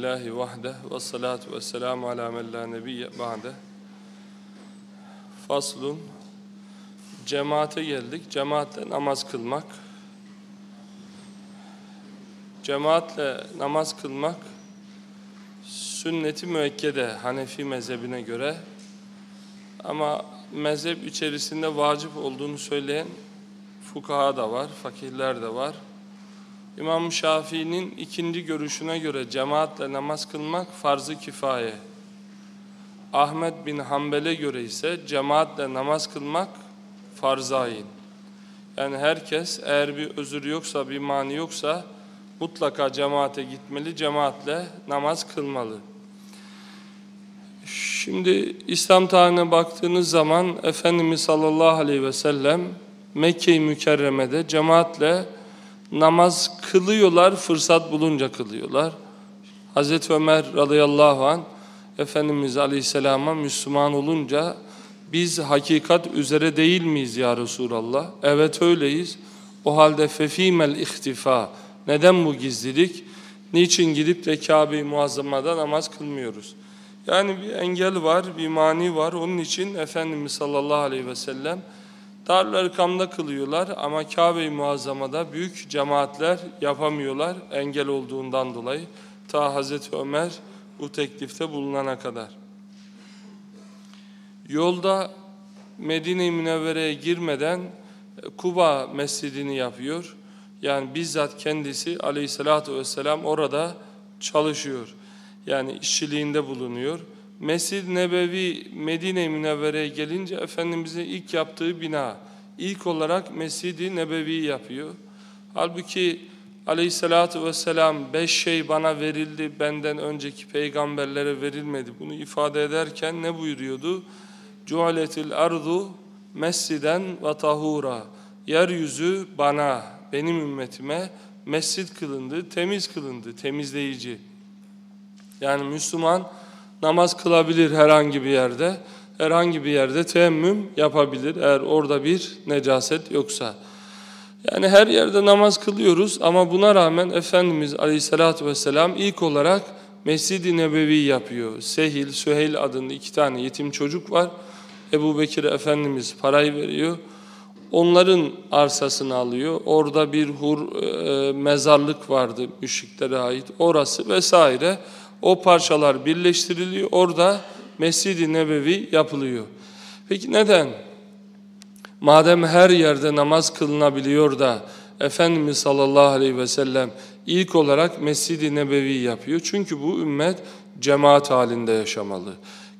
Elhamdülillahi vahde ve salatu ve selamu ala men la nebiyye ba'de. Faslun. Cemaate geldik. Cemaatle namaz kılmak. Cemaatle namaz kılmak sünneti müekkede Hanefi mezhebine göre ama mezhep içerisinde vacip olduğunu söyleyen fukaha da var, fakirler de var. İmam Şafii'nin ikinci görüşüne göre cemaatle namaz kılmak farz-ı kifaye. Ahmet bin Hanbel'e göre ise cemaatle namaz kılmak farz-ı. Yani herkes eğer bir özür yoksa, bir mani yoksa mutlaka cemaate gitmeli, cemaatle namaz kılmalı. Şimdi İslam tarihine baktığınız zaman Efendimiz sallallahu aleyhi ve sellem Mekke-i Mükerreme'de cemaatle namaz kılıyorlar, fırsat bulunca kılıyorlar. Hazreti Ömer radıyallahu an Efendimiz aleyhisselama Müslüman olunca biz hakikat üzere değil miyiz ya Resulallah? Evet öyleyiz. O halde fefimel ihtifa. Neden bu gizlilik? Niçin gidip de Kabe-i Muazzama'da namaz kılmıyoruz? Yani bir engel var, bir mani var. Onun için Efendimiz sallallahu aleyhi ve sellem Darül Erkam'da kılıyorlar ama Kabe-i Muazzama'da büyük cemaatler yapamıyorlar engel olduğundan dolayı. Ta Hazreti Ömer bu teklifte bulunana kadar. Yolda Medine-i Münevvere'ye girmeden Kuba mescidini yapıyor. Yani bizzat kendisi aleyhissalatü vesselam orada çalışıyor. Yani işçiliğinde bulunuyor. Mescid-i Nebevi Medine-i Münevvere'ye gelince Efendimiz'in ilk yaptığı bina. İlk olarak Mescid-i Nebevi yapıyor. Halbuki aleyhissalatü vesselam beş şey bana verildi benden önceki peygamberlere verilmedi. Bunu ifade ederken ne buyuruyordu? Cualetil ardu mesciden ve tahura. Yeryüzü bana, benim ümmetime mescid kılındı, temiz kılındı, temizleyici. Yani Müslüman namaz kılabilir herhangi bir yerde. Herhangi bir yerde teemmüm yapabilir eğer orada bir necaset yoksa. Yani her yerde namaz kılıyoruz ama buna rağmen Efendimiz Aleyhisselatü Vesselam ilk olarak Mescid-i Nebevi yapıyor. Sehil, Süheyl adında iki tane yetim çocuk var. Ebu Bekir Efendimiz parayı veriyor. Onların arsasını alıyor. Orada bir hur e, mezarlık vardı müşriklere ait. Orası vesaire. O parçalar birleştiriliyor. Orada Mescid-i Nebevi yapılıyor. Peki neden? Madem her yerde namaz kılınabiliyor da Efendimiz sallallahu aleyhi ve sellem ilk olarak Mescid-i Nebevi yapıyor. Çünkü bu ümmet cemaat halinde yaşamalı.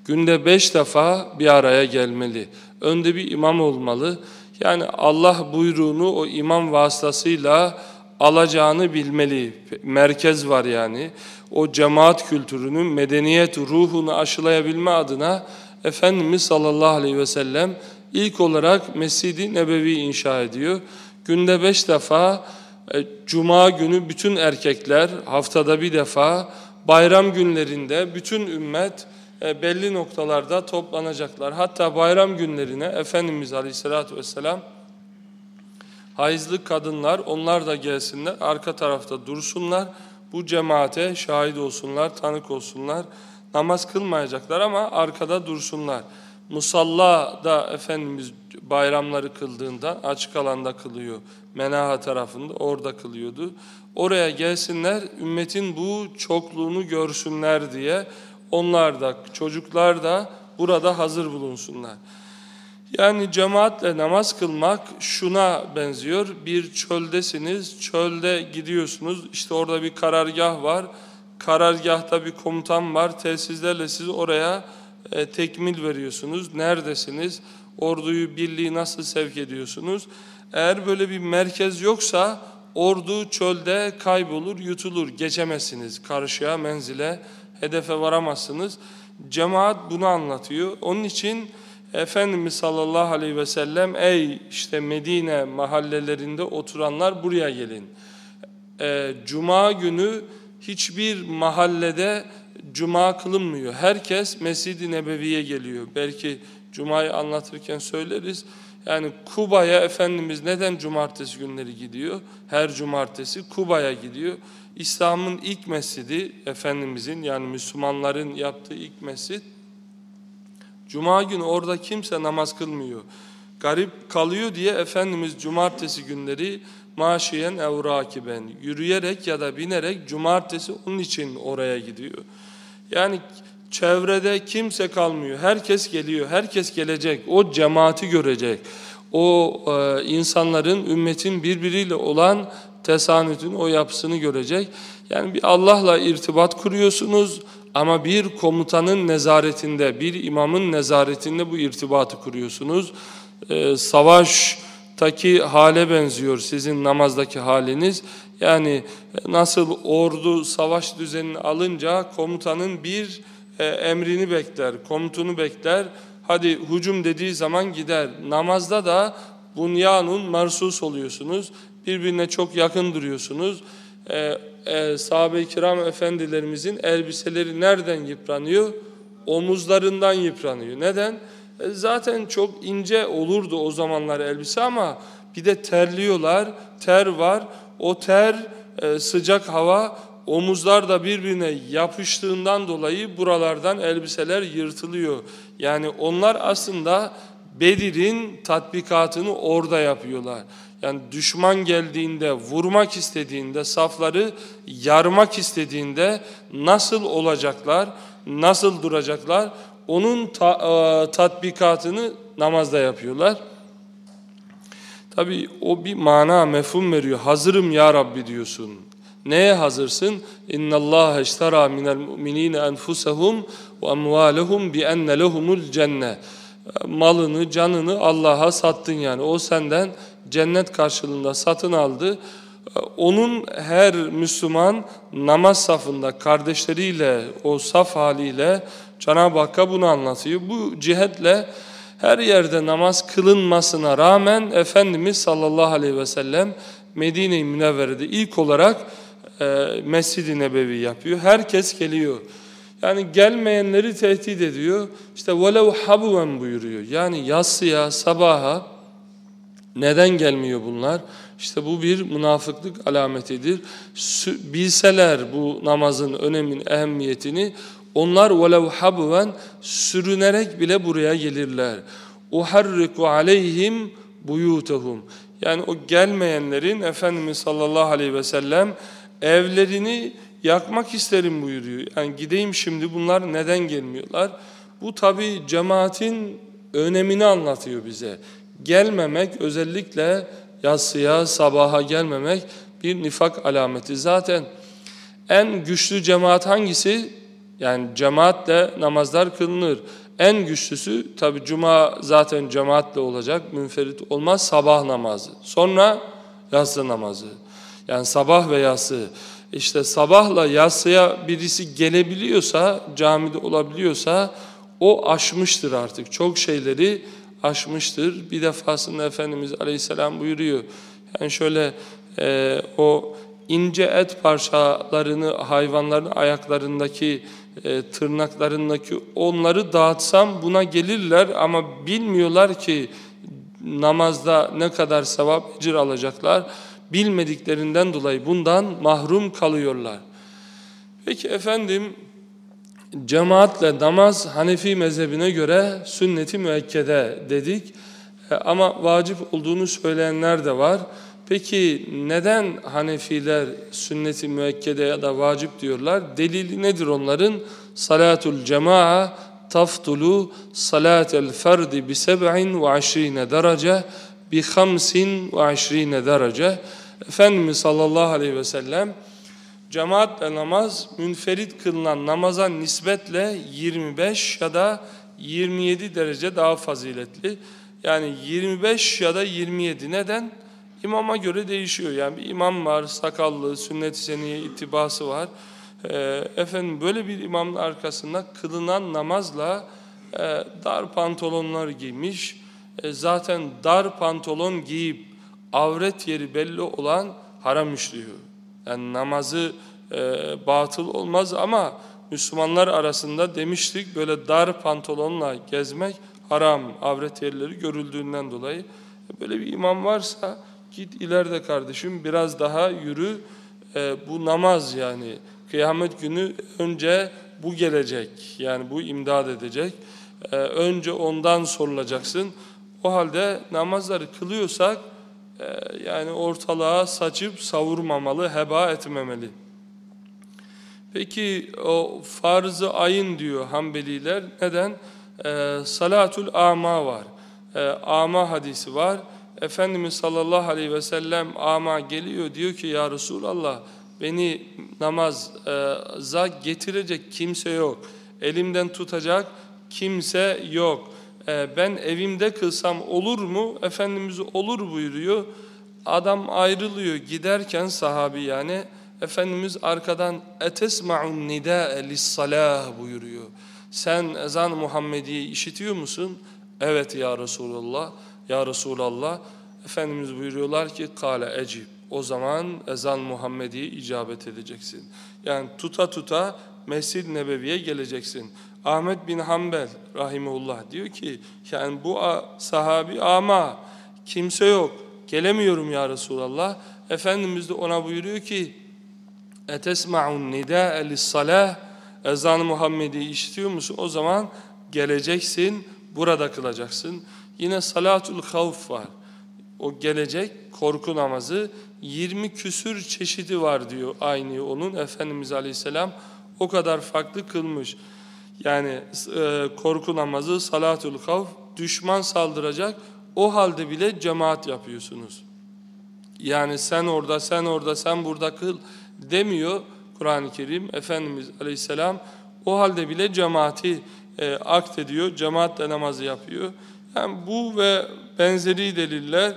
Günde beş defa bir araya gelmeli. Önde bir imam olmalı. Yani Allah buyruğunu o imam vasıtasıyla alacağını bilmeli. Merkez var yani. O cemaat kültürünün medeniyet ruhunu aşılayabilme adına Efendimiz sallallahu aleyhi ve sellem ilk olarak Mescid-i Nebevi inşa ediyor. Günde beş defa, e, cuma günü bütün erkekler, haftada bir defa, bayram günlerinde bütün ümmet e, belli noktalarda toplanacaklar. Hatta bayram günlerine Efendimiz aleyhissalatü vesselam Hayızlı kadınlar onlar da gelsinler arka tarafta dursunlar. Bu cemaate şahit olsunlar, tanık olsunlar. Namaz kılmayacaklar ama arkada dursunlar. Musalla da Efendimiz bayramları kıldığında açık alanda kılıyor. Menaha tarafında orada kılıyordu. Oraya gelsinler ümmetin bu çokluğunu görsünler diye onlar da çocuklar da burada hazır bulunsunlar. Yani cemaatle namaz kılmak şuna benziyor. Bir çöldesiniz, çölde gidiyorsunuz. İşte orada bir karargah var. Karargahta bir komutan var. Telsizlerle siz oraya e, tekmil veriyorsunuz. Neredesiniz? Orduyu, birliği nasıl sevk ediyorsunuz? Eğer böyle bir merkez yoksa ordu çölde kaybolur, yutulur. Geçemezsiniz karşıya, menzile, hedefe varamazsınız. Cemaat bunu anlatıyor. Onun için Efendimiz sallallahu aleyhi ve sellem ey işte Medine mahallelerinde oturanlar buraya gelin. E, Cuma günü hiçbir mahallede Cuma kılınmıyor. Herkes Mescid-i Nebevi'ye geliyor. Belki Cuma'yı anlatırken söyleriz. Yani Kuba'ya Efendimiz neden cumartesi günleri gidiyor? Her cumartesi Kuba'ya gidiyor. İslam'ın ilk mescidi Efendimizin yani Müslümanların yaptığı ilk mescid. Cuma günü orada kimse namaz kılmıyor. Garip kalıyor diye Efendimiz cumartesi günleri maşiyen evrakiben yürüyerek ya da binerek cumartesi onun için oraya gidiyor. Yani çevrede kimse kalmıyor. Herkes geliyor. Herkes gelecek. O cemaati görecek. O e, insanların ümmetin birbiriyle olan tesanütün o yapısını görecek. Yani bir Allah'la irtibat kuruyorsunuz ama bir komutanın nezaretinde, bir imamın nezaretinde bu irtibatı kuruyorsunuz. Ee, savaştaki hale benziyor sizin namazdaki haliniz. Yani nasıl ordu savaş düzenini alınca komutanın bir e, emrini bekler, komutunu bekler. Hadi hücum dediği zaman gider. Namazda da bunyanun marsus oluyorsunuz. Birbirine çok yakın duruyorsunuz. Ee, e, sahabe-i kiram efendilerimizin elbiseleri nereden yıpranıyor? Omuzlarından yıpranıyor. Neden? E, zaten çok ince olurdu o zamanlar elbise ama bir de terliyorlar, ter var. O ter, e, sıcak hava, omuzlar da birbirine yapıştığından dolayı buralardan elbiseler yırtılıyor. Yani onlar aslında Bedir'in tatbikatını orada yapıyorlar. Yani düşman geldiğinde, vurmak istediğinde, safları yarmak istediğinde nasıl olacaklar, nasıl duracaklar? Onun ta, e, tatbikatını namazda yapıyorlar. Tabi o bir mana, mefhum veriyor. Hazırım ya Rabbi diyorsun. Neye hazırsın? İştara minel mu'minine enfusahum ve amwalahum bi enne lehumul cennet. Malını, canını Allah'a sattın yani. O senden cennet karşılığında satın aldı. Onun her Müslüman namaz safında kardeşleriyle, o saf haliyle Cenab-ı Hakk'a bunu anlatıyor. Bu cihetle her yerde namaz kılınmasına rağmen Efendimiz sallallahu aleyhi ve sellem Medine-i Münevvere'de ilk olarak e, Mescid-i Nebevi yapıyor. Herkes geliyor. Yani gelmeyenleri tehdit ediyor. İşte velev habuven buyuruyor. Yani yatsıya, sabaha neden gelmiyor bunlar? İşte bu bir münafıklık alametidir. Bilseler bu namazın önemin, ehemmiyetini onlar velev habven sürünerek bile buraya gelirler. Uharriku aleyhim buyutahum. Yani o gelmeyenlerin Efendimiz sallallahu aleyhi ve sellem evlerini yakmak isterim buyuruyor. Yani gideyim şimdi bunlar neden gelmiyorlar? Bu tabi cemaatin önemini anlatıyor bize. Gelmemek özellikle yatsıya, sabaha gelmemek bir nifak alameti. Zaten en güçlü cemaat hangisi? Yani cemaatle namazlar kılınır. En güçlüsü tabi cuma zaten cemaatle olacak, münferit olmaz sabah namazı. Sonra yatsı namazı. Yani sabah ve yatsı. İşte sabahla yatsıya birisi gelebiliyorsa, camide olabiliyorsa o aşmıştır artık. Çok şeyleri aşmıştır. Bir defasında Efendimiz Aleyhisselam buyuruyor. Yani şöyle e, o ince et parçalarını hayvanların ayaklarındaki e, tırnaklarındaki onları dağıtsam buna gelirler ama bilmiyorlar ki namazda ne kadar sevap ecir alacaklar. Bilmediklerinden dolayı bundan mahrum kalıyorlar. Peki efendim cemaatle namaz Hanefi mezhebine göre sünneti müekkede dedik. E, ama vacip olduğunu söyleyenler de var. Peki neden Hanefiler sünneti müekkede ya da vacip diyorlar? Delili nedir onların? Salatul cema'a taftulu salatel ferdi bi seb'in ve aşrine derece bi hamsin ve aşrine derece. Efendimiz sallallahu aleyhi ve sellem cemaatle namaz münferit kılınan namaza nispetle 25 ya da 27 derece daha faziletli. Yani 25 ya da 27 neden? İmama göre değişiyor. Yani bir imam var, sakallı, sünnet-i seniye itibası var. Ee, efendim böyle bir imamın arkasında kılınan namazla e, dar pantolonlar giymiş. E, zaten dar pantolon giyip avret yeri belli olan haram işliyor. Yani namazı e, batıl olmaz ama Müslümanlar arasında demiştik böyle dar pantolonla gezmek haram, avret yerleri görüldüğünden dolayı. Böyle bir imam varsa git ileride kardeşim biraz daha yürü. E, bu namaz yani kıyamet günü önce bu gelecek yani bu imdad edecek. E, önce ondan sorulacaksın. O halde namazları kılıyorsak e, yani ortalığa saçıp savurmamalı, heba etmemeli. Peki o farz-ı ayın diyor Hanbeliler. Neden? E, salatul ama var. E, ama hadisi var. Efendimiz sallallahu aleyhi ve sellem ama geliyor diyor ki ya Resulallah beni namaza getirecek kimse yok. Elimden tutacak kimse yok. E, ben evimde kılsam olur mu? Efendimiz olur buyuruyor. Adam ayrılıyor giderken sahabi yani Efendimiz arkadan etesma'un nida'e lis-salah buyuruyor. Sen ezan Muhammedi'yi işitiyor musun? Evet ya Resulallah. Ya Resulallah. Efendimiz buyuruyorlar ki kale ecib. O zaman ezan Muhammedi'ye icabet edeceksin. Yani tuta tuta Mescid-i Nebevi'ye geleceksin. Ahmet bin Hanbel rahimullah diyor ki yani bu sahabi ama kimse yok. Gelemiyorum ya Resulallah. Efendimiz de ona buyuruyor ki etesma'un nida'e lis-salah ezan-ı Muhammed'i işitiyor musun? O zaman geleceksin, burada kılacaksın. Yine salatul havf var. O gelecek korku namazı 20 küsür çeşidi var diyor aynı onun Efendimiz Aleyhisselam o kadar farklı kılmış. Yani e, korku namazı salatul havf düşman saldıracak o halde bile cemaat yapıyorsunuz. Yani sen orada sen orada sen burada kıl demiyor Kur'an-ı Kerim Efendimiz Aleyhisselam o halde bile cemaati e, akt ediyor, cemaatle namazı yapıyor. Yani bu ve benzeri deliller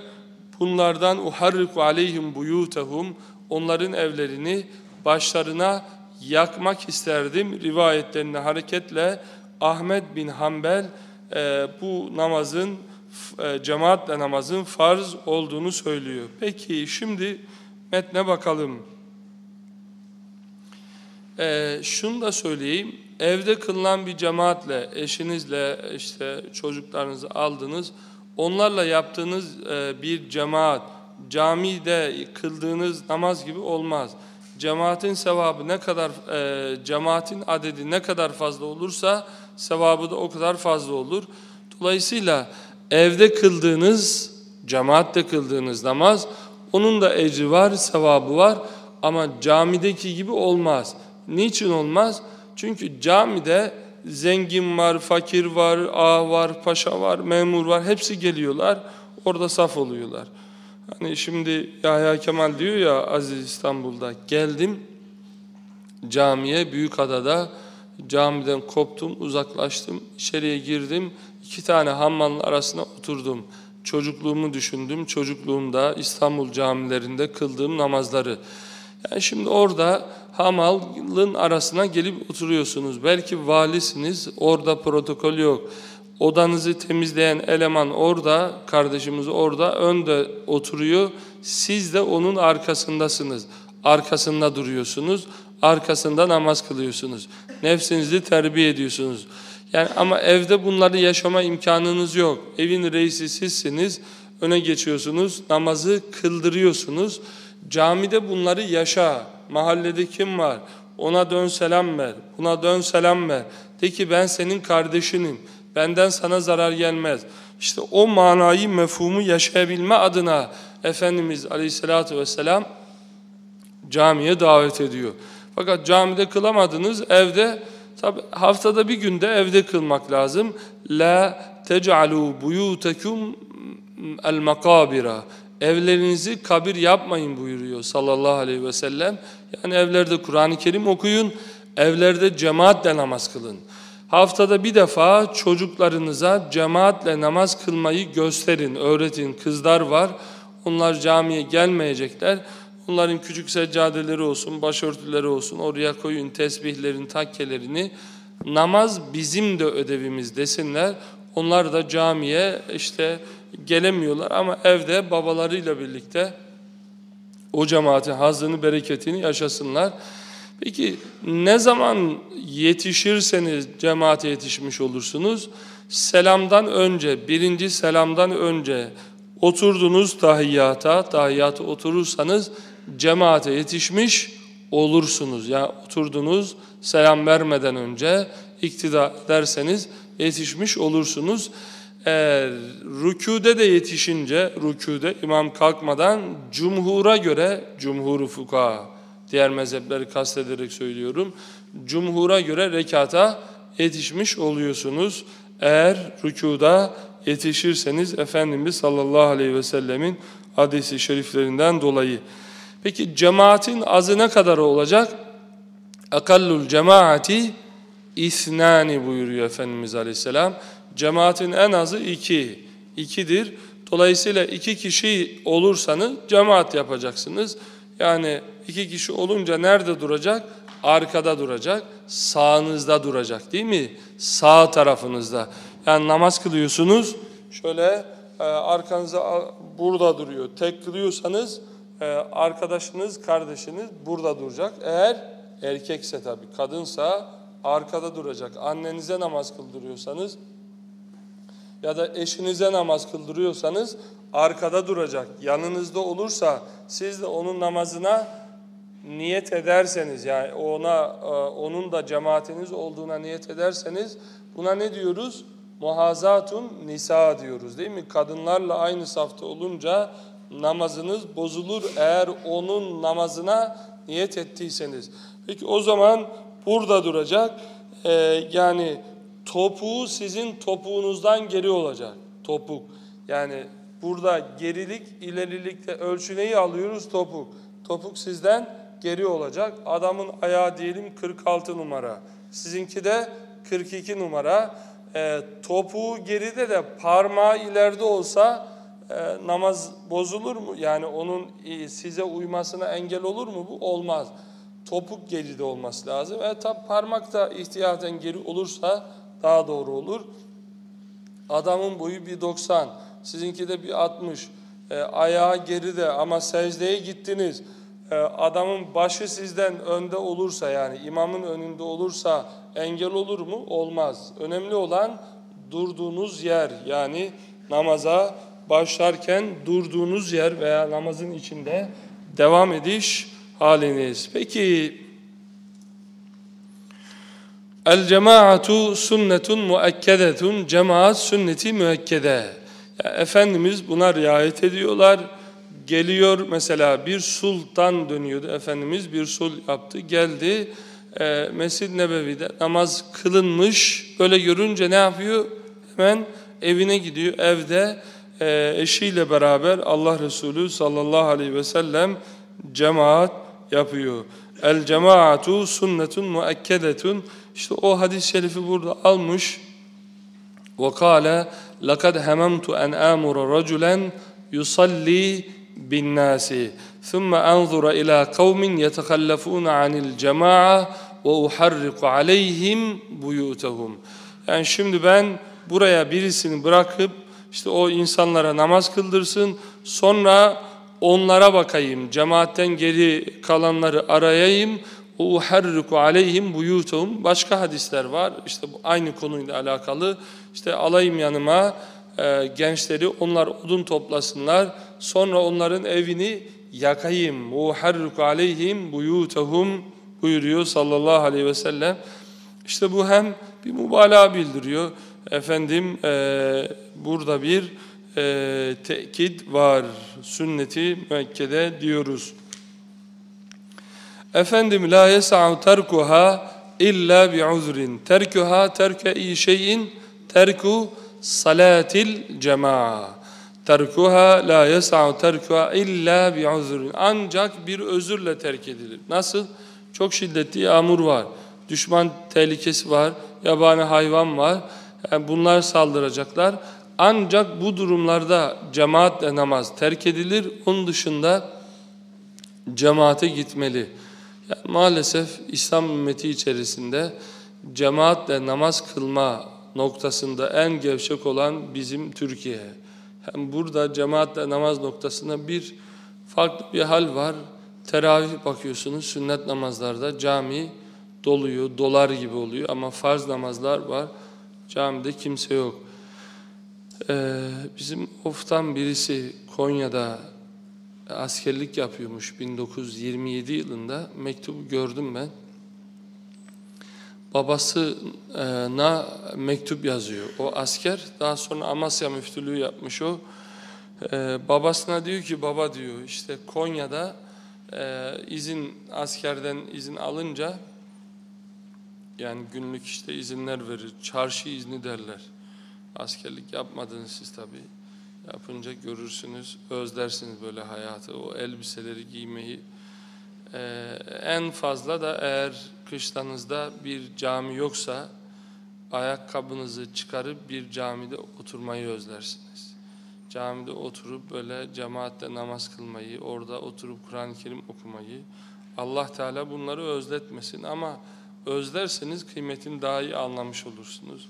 bunlardan uharriku aleyhim buyutehum onların evlerini başlarına yakmak isterdim rivayetlerine hareketle Ahmet bin Hanbel e, bu namazın e, cemaatle namazın farz olduğunu söylüyor. Peki şimdi metne bakalım. E, şunu da söyleyeyim. Evde kılınan bir cemaatle, eşinizle, işte çocuklarınızı aldınız. Onlarla yaptığınız e, bir cemaat, camide kıldığınız namaz gibi olmaz. Cemaatin sevabı ne kadar, e, cemaatin adedi ne kadar fazla olursa sevabı da o kadar fazla olur. Dolayısıyla evde kıldığınız, cemaatte kıldığınız namaz, onun da ecri var, sevabı var ama camideki gibi olmaz. Niçin olmaz? Çünkü camide zengin var, fakir var, ağa var, paşa var, memur var. Hepsi geliyorlar. Orada saf oluyorlar. Hani şimdi Yahya Kemal diyor ya Aziz İstanbul'da geldim camiye Büyükada'da camiden koptum, uzaklaştım, içeriye girdim. iki tane hammalın arasına oturdum. Çocukluğumu düşündüm. Çocukluğumda İstanbul camilerinde kıldığım namazları. Yani şimdi orada hamalın arasına gelip oturuyorsunuz. Belki valisiniz, orada protokol yok. Odanızı temizleyen eleman orada, kardeşimiz orada, önde oturuyor. Siz de onun arkasındasınız. Arkasında duruyorsunuz, arkasında namaz kılıyorsunuz. Nefsinizi terbiye ediyorsunuz. Yani ama evde bunları yaşama imkanınız yok. Evin reisi sizsiniz, öne geçiyorsunuz, namazı kıldırıyorsunuz. Camide bunları yaşa. Mahallede kim var? Ona dön selam ver. Buna dön selam ver. De ki ben senin kardeşinim. Benden sana zarar gelmez. İşte o manayı, mefhumu yaşayabilme adına Efendimiz Aleyhisselatü Vesselam camiye davet ediyor. Fakat camide kılamadınız, evde tabi haftada bir günde evde kılmak lazım. La tec'alû buyûtekum el makabira evlerinizi kabir yapmayın buyuruyor sallallahu aleyhi ve sellem. Yani evlerde Kur'an-ı Kerim okuyun, evlerde cemaatle namaz kılın. Haftada bir defa çocuklarınıza cemaatle namaz kılmayı gösterin, öğretin. Kızlar var, onlar camiye gelmeyecekler. Onların küçük seccadeleri olsun, başörtüleri olsun, oraya koyun tesbihlerin, takkelerini. Namaz bizim de ödevimiz desinler. Onlar da camiye işte gelemiyorlar ama evde babalarıyla birlikte o cemaatin hazını, bereketini yaşasınlar. Peki ne zaman yetişirseniz cemaate yetişmiş olursunuz? Selamdan önce, birinci selamdan önce oturdunuz tahiyyata, tahiyyata oturursanız cemaate yetişmiş olursunuz. Yani oturdunuz selam vermeden önce iktida derseniz yetişmiş olursunuz. Eğer rükûde de yetişince, rükûde imam kalkmadan cumhura göre, cumhuru fuka, diğer mezhepleri kastederek söylüyorum, cumhura göre rekata yetişmiş oluyorsunuz. Eğer rükuda yetişirseniz Efendimiz sallallahu aleyhi ve sellemin hadisi şeriflerinden dolayı. Peki cemaatin azı ne kadar olacak? Akallul cemaati isnani buyuruyor Efendimiz aleyhisselam. Cemaatin en azı iki. ikidir. Dolayısıyla iki kişi olursanız cemaat yapacaksınız. Yani iki kişi olunca nerede duracak? Arkada duracak, sağınızda duracak değil mi? Sağ tarafınızda. Yani namaz kılıyorsunuz, şöyle e, arkanıza burada duruyor. Tek kılıyorsanız e, arkadaşınız, kardeşiniz burada duracak. Eğer erkekse tabii, kadınsa arkada duracak. Annenize namaz kıldırıyorsanız ya da eşinize namaz kıldırıyorsanız arkada duracak. Yanınızda olursa siz de onun namazına niyet ederseniz yani ona e, onun da cemaatiniz olduğuna niyet ederseniz buna ne diyoruz? Muhazatun nisa diyoruz değil mi? Kadınlarla aynı safta olunca namazınız bozulur eğer onun namazına niyet ettiyseniz. Peki o zaman burada duracak. Ee, yani topuğu sizin topuğunuzdan geri olacak. Topuk. Yani burada gerilik, ilerilikte ölçü neyi alıyoruz? Topuk. Topuk sizden geri olacak. Adamın ayağı diyelim 46 numara. Sizinki de 42 numara. E, topuğu geride de parmağı ileride olsa e, namaz bozulur mu? Yani onun e, size uymasına engel olur mu? Bu olmaz. Topuk geride olması lazım. E, tabi parmak da ihtiyaten geri olursa daha doğru olur. Adamın boyu bir 90, sizinki de bir 60. E, ayağı geride ama secdeye gittiniz. E, adamın başı sizden önde olursa yani imamın önünde olursa engel olur mu? Olmaz. Önemli olan durduğunuz yer yani namaza başlarken durduğunuz yer veya namazın içinde devam ediş haliniz. Peki El cemaatu sünnetun muekkedetun cemaat sünneti müekkede. Efendimiz buna riayet ediyorlar. Geliyor mesela bir sultan dönüyordu Efendimiz bir sul yaptı geldi ee, e, Mescid Nebevi'de namaz kılınmış böyle görünce ne yapıyor? Hemen evine gidiyor evde e, eşiyle beraber Allah Resulü sallallahu aleyhi ve sellem cemaat yapıyor. El cemaatu sünnetun muekkedetun işte o hadis-i şerifi burada almış ve kâle لقد هممت أن آمر رجلا يصلي بالناس ثم أنظر إلى قوم يتخلفون عن الجماعة وأحرق عليهم بيوتهم yani şimdi ben buraya birisini bırakıp işte o insanlara namaz kıldırsın sonra onlara bakayım cemaatten geri kalanları arayayım uharriku aleyhim buyutuhum başka hadisler var. İşte bu aynı konuyla alakalı. İşte alayım yanıma e, gençleri onlar odun toplasınlar. Sonra onların evini yakayım. Uharriku aleyhim buyutuhum buyuruyor sallallahu aleyhi ve sellem. İşte bu hem bir mübalağa bildiriyor. Efendim e, burada bir e, tekit var. Sünneti müekkede diyoruz Efendim la yes'u terkuha illa bi uzrin. Terkuha terke şeyin terku salatil cemaa. Terkuha la yes'u terkuha illa bi uzrin. Ancak bir özürle terk edilir. Nasıl? Çok şiddetli yağmur var. Düşman tehlikesi var. Yabani hayvan var. Yani bunlar saldıracaklar. Ancak bu durumlarda cemaatle namaz terk edilir. Onun dışında cemaate gitmeli. Yani maalesef İslam ümmeti içerisinde cemaatle namaz kılma noktasında en gevşek olan bizim Türkiye. Hem burada cemaatle namaz noktasında bir farklı bir hal var. Teravih bakıyorsunuz sünnet namazlarda cami doluyor, dolar gibi oluyor ama farz namazlar var. Camide kimse yok. Ee, bizim oftan birisi Konya'da askerlik yapıyormuş 1927 yılında. Mektubu gördüm ben. Babasına mektup yazıyor. O asker daha sonra Amasya müftülüğü yapmış o. Ee, babasına diyor ki baba diyor işte Konya'da e, izin askerden izin alınca yani günlük işte izinler verir. Çarşı izni derler. Askerlik yapmadınız siz tabii. Yapınca görürsünüz, özlersiniz böyle hayatı, o elbiseleri giymeyi. Ee, en fazla da eğer kışlanızda bir cami yoksa ayakkabınızı çıkarıp bir camide oturmayı özlersiniz. Camide oturup böyle cemaatle namaz kılmayı, orada oturup Kur'an-ı Kerim okumayı. Allah Teala bunları özletmesin ama özlerseniz kıymetini daha iyi anlamış olursunuz.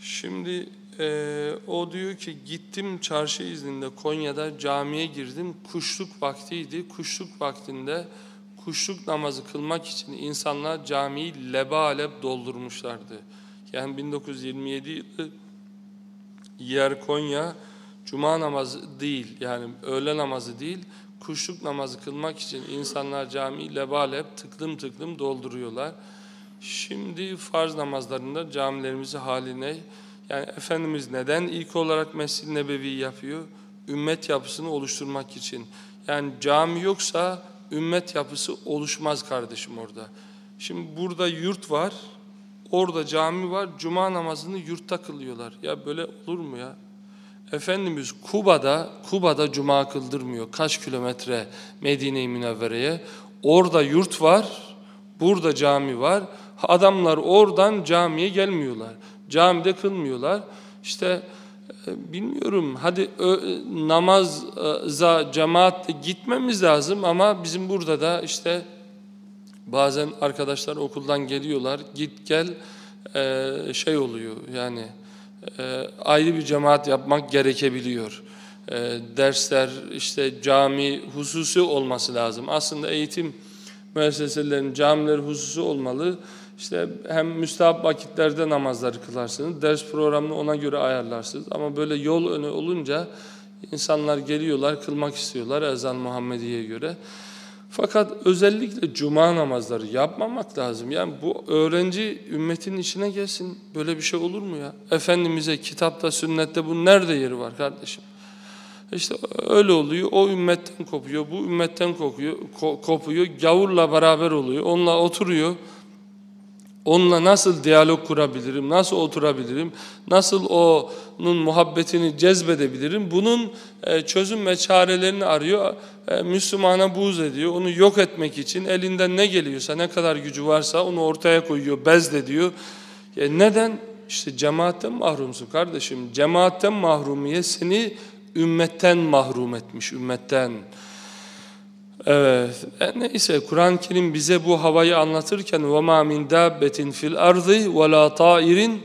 Şimdi e, o diyor ki gittim çarşı izninde Konya'da camiye girdim. Kuşluk vaktiydi. Kuşluk vaktinde kuşluk namazı kılmak için insanlar camiyi lebalep doldurmuşlardı. Yani 1927 yılı yer Konya cuma namazı değil yani öğle namazı değil kuşluk namazı kılmak için insanlar camiyi lebalep tıklım tıklım dolduruyorlar. Şimdi farz namazlarında camilerimizi haline yani Efendimiz neden ilk olarak Mescid-i Nebevi yapıyor? Ümmet yapısını oluşturmak için. Yani cami yoksa ümmet yapısı oluşmaz kardeşim orada. Şimdi burada yurt var, orada cami var, cuma namazını yurtta kılıyorlar. Ya böyle olur mu ya? Efendimiz Kuba'da, Kuba'da cuma kıldırmıyor. Kaç kilometre Medine-i Münevvere'ye. Orada yurt var, burada cami var. Adamlar oradan camiye gelmiyorlar. Camide kılmıyorlar. İşte e, bilmiyorum hadi namaza cemaatle gitmemiz lazım ama bizim burada da işte bazen arkadaşlar okuldan geliyorlar git gel e, şey oluyor yani e, ayrı bir cemaat yapmak gerekebiliyor. Dersler işte cami hususi olması lazım. Aslında eğitim müesseselerinin camileri hususi olmalı. İşte hem müstahap vakitlerde namazları kılarsınız, ders programını ona göre ayarlarsınız. Ama böyle yol önü olunca insanlar geliyorlar, kılmak istiyorlar ezan Muhammediye göre. Fakat özellikle cuma namazları yapmamak lazım. Yani bu öğrenci ümmetin içine gelsin. Böyle bir şey olur mu ya? Efendimiz'e kitapta, sünnette bu nerede yeri var kardeşim? İşte öyle oluyor. O ümmetten kopuyor, bu ümmetten kopuyor, kopuyor. Gavurla beraber oluyor. Onunla oturuyor. Onunla nasıl diyalog kurabilirim, nasıl oturabilirim, nasıl onun muhabbetini cezbedebilirim? Bunun e, çözüm ve çarelerini arıyor. E, Müslümana buğz ediyor. Onu yok etmek için elinden ne geliyorsa, ne kadar gücü varsa onu ortaya koyuyor, bezle diyor. E, neden? İşte cemaatten mahrumsun kardeşim. Cemaatten mahrumiye seni ümmetten mahrum etmiş, ümmetten. Evet. E, neyse Kur'an-ı Kerim bize bu havayı anlatırken وَمَا مِنْ دَابَّةٍ فِي الْأَرْضِ وَلَا طَائِرٍ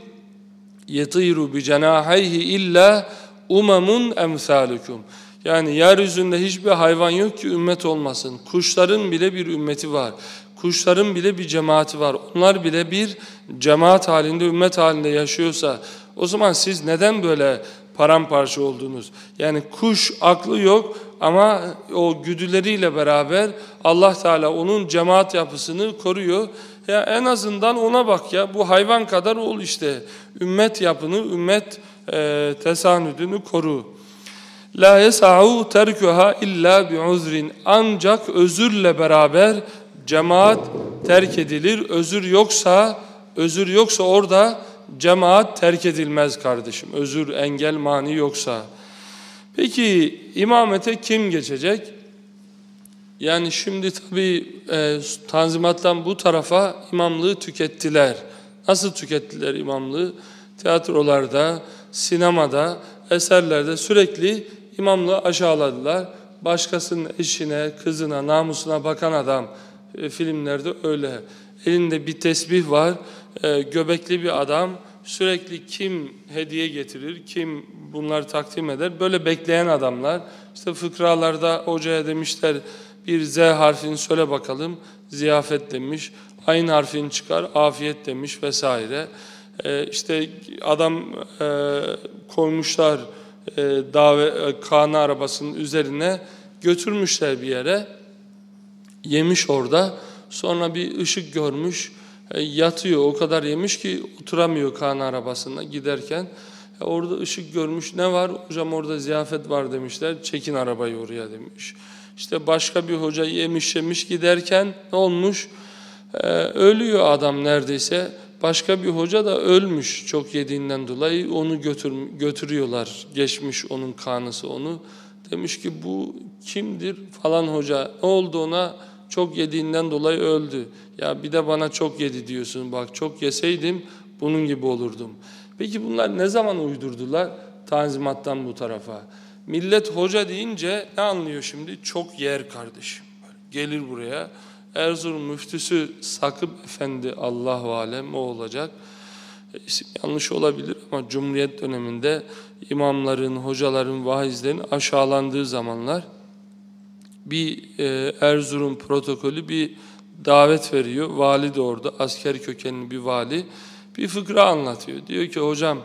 يَطِيرُ بِجَنَاحَيْهِ اِلَّا umamun emsalukum. Yani yeryüzünde hiçbir hayvan yok ki ümmet olmasın. Kuşların bile bir ümmeti var. Kuşların bile bir cemaati var. Onlar bile bir cemaat halinde, ümmet halinde yaşıyorsa o zaman siz neden böyle paramparça oldunuz? Yani kuş aklı yok ama o güdüleriyle beraber Allah Teala onun cemaat yapısını koruyor. Ya en azından ona bak ya bu hayvan kadar ol işte. Ümmet yapını, ümmet e, tesanüdünü koru. La yes'u terkuha illa bi uzrin. Ancak özürle beraber cemaat terk edilir. Özür yoksa, özür yoksa orada cemaat terk edilmez kardeşim. Özür, engel, mani yoksa. Peki imamete kim geçecek? Yani şimdi tabi e, tanzimattan bu tarafa imamlığı tükettiler. Nasıl tükettiler imamlığı? Tiyatrolarda, sinemada, eserlerde sürekli imamlığı aşağıladılar. Başkasının eşine, kızına, namusuna bakan adam e, filmlerde öyle. Elinde bir tesbih var, e, göbekli bir adam sürekli kim hediye getirir, kim bunları takdim eder. Böyle bekleyen adamlar. İşte fıkralarda hocaya demişler Bir Z harfini söyle bakalım. Ziyafet demiş. Aynı harfini çıkar. Afiyet demiş vesaire. E, işte adam e, koymuşlar e, davet, e, kana arabasının üzerine götürmüşler bir yere. Yemiş orada. Sonra bir ışık görmüş. E, yatıyor. O kadar yemiş ki oturamıyor kana arabasında giderken. E, orada ışık görmüş. Ne var? Hocam orada ziyafet var demişler. Çekin arabayı oraya demiş. İşte başka bir hoca yemiş yemiş giderken ne olmuş? Ee, ölüyor adam neredeyse. Başka bir hoca da ölmüş çok yediğinden dolayı onu götür, götürüyorlar. Geçmiş onun kanısı onu. Demiş ki bu kimdir falan hoca. Ne oldu ona? Çok yediğinden dolayı öldü. Ya bir de bana çok yedi diyorsun. Bak çok yeseydim bunun gibi olurdum. Peki bunlar ne zaman uydurdular? Tanzimattan bu tarafa. Millet hoca deyince ne anlıyor şimdi? Çok yer kardeşim. Gelir buraya. Erzurum müftüsü Sakıp Efendi Allah alem o olacak. E, isim yanlış olabilir ama Cumhuriyet döneminde imamların, hocaların, vaizlerin aşağılandığı zamanlar bir e, Erzurum protokolü bir davet veriyor. Vali de orada, asker kökenli bir vali bir fıkra anlatıyor. Diyor ki hocam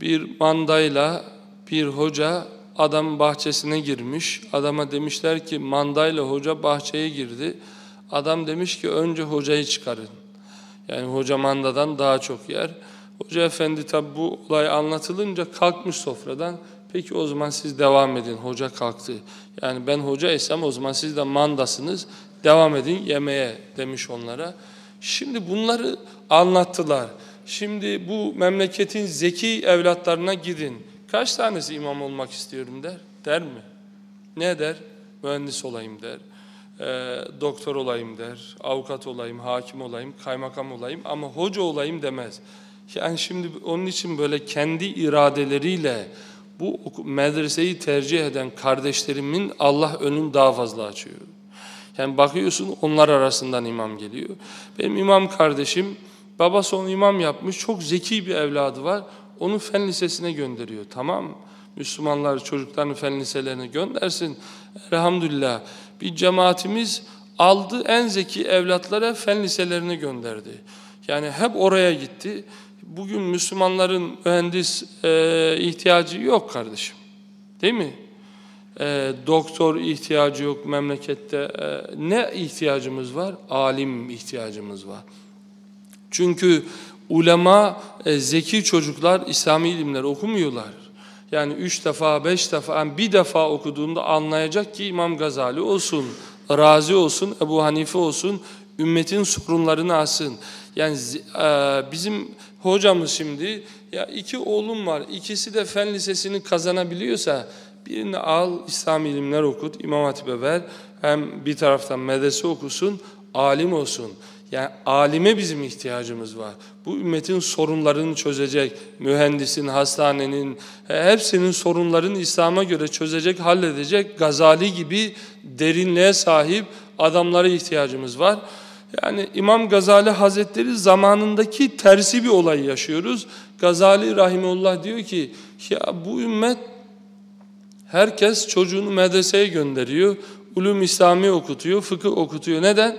bir mandayla bir hoca adam bahçesine girmiş. Adama demişler ki mandayla hoca bahçeye girdi. Adam demiş ki önce hocayı çıkarın. Yani hoca mandadan daha çok yer. Hoca efendi tabi bu olay anlatılınca kalkmış sofradan. Peki o zaman siz devam edin. Hoca kalktı. Yani ben hoca isem o zaman siz de mandasınız. Devam edin yemeğe demiş onlara. Şimdi bunları anlattılar. Şimdi bu memleketin zeki evlatlarına gidin. Kaç tanesi imam olmak istiyorum der? Der mi? Ne der? Mühendis olayım der. E, doktor olayım der. Avukat olayım, hakim olayım, kaymakam olayım ama hoca olayım demez. Yani şimdi onun için böyle kendi iradeleriyle bu medreseyi tercih eden kardeşlerimin Allah önün daha fazla açıyor. Yani bakıyorsun onlar arasından imam geliyor. Benim imam kardeşim babası onu imam yapmış. Çok zeki bir evladı var. Onu fen lisesine gönderiyor. Tamam Müslümanlar çocuklarını fen liselerine göndersin. Elhamdülillah bir cemaatimiz aldı en zeki evlatlara fen liselerine gönderdi. Yani hep oraya gitti. Bugün Müslümanların mühendis e, ihtiyacı yok kardeşim. Değil mi? E, doktor ihtiyacı yok memlekette. E, ne ihtiyacımız var? Alim ihtiyacımız var. Çünkü ulema, e, zeki çocuklar İslami ilimler okumuyorlar. Yani üç defa, beş defa, yani bir defa okuduğunda anlayacak ki İmam Gazali olsun, Razi olsun, Ebu Hanife olsun, ümmetin sorunlarını alsın. Yani e, bizim hocamız şimdi, ya iki oğlum var, ikisi de fen lisesini kazanabiliyorsa, birini al, İslam ilimler okut, İmam Hatip'e ver, hem bir taraftan medrese okusun, alim olsun. Yani alime bizim ihtiyacımız var. Bu ümmetin sorunlarını çözecek, mühendisin, hastanenin, hepsinin sorunlarını İslam'a göre çözecek, halledecek Gazali gibi derinliğe sahip adamlara ihtiyacımız var. Yani İmam Gazali Hazretleri zamanındaki tersi bir olay yaşıyoruz. Gazali Rahimullah diyor ki ya bu ümmet herkes çocuğunu medreseye gönderiyor, ulum İslami okutuyor, fıkıh okutuyor. Neden?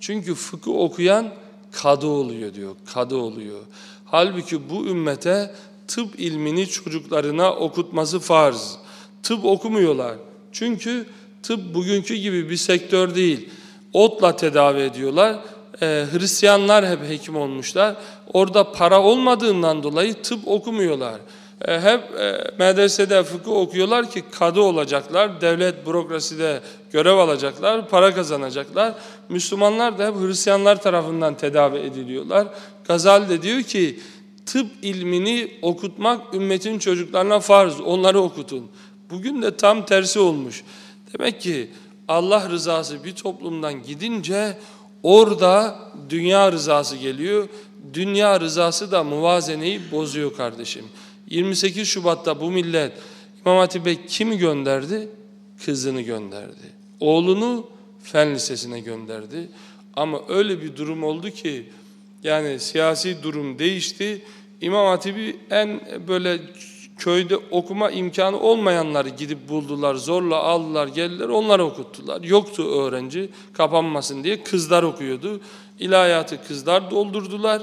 Çünkü fıkıh okuyan kadı oluyor diyor, kadı oluyor. Halbuki bu ümmete tıp ilmini çocuklarına okutması farz. Tıp okumuyorlar. Çünkü tıp bugünkü gibi bir sektör değil. Otla tedavi ediyorlar. Ee, Hristiyanlar hep hekim olmuşlar. Orada para olmadığından dolayı tıp okumuyorlar. E, hep e, medresede fıkıh okuyorlar ki kadı olacaklar, devlet bürokraside görev alacaklar, para kazanacaklar. Müslümanlar da hep Hristiyanlar tarafından tedavi ediliyorlar. Gazali de diyor ki tıp ilmini okutmak ümmetin çocuklarına farz, onları okutun. Bugün de tam tersi olmuş. Demek ki Allah rızası bir toplumdan gidince orada dünya rızası geliyor. Dünya rızası da muvazeneyi bozuyor kardeşim. 28 Şubat'ta bu millet İmam Hatip'e kimi gönderdi? Kızını gönderdi. Oğlunu fen lisesine gönderdi. Ama öyle bir durum oldu ki yani siyasi durum değişti. İmam Hatip'i en böyle köyde okuma imkanı olmayanları gidip buldular, zorla aldılar, geldiler, onları okuttular. Yoktu öğrenci, kapanmasın diye kızlar okuyordu. İlahiyatı kızlar doldurdular.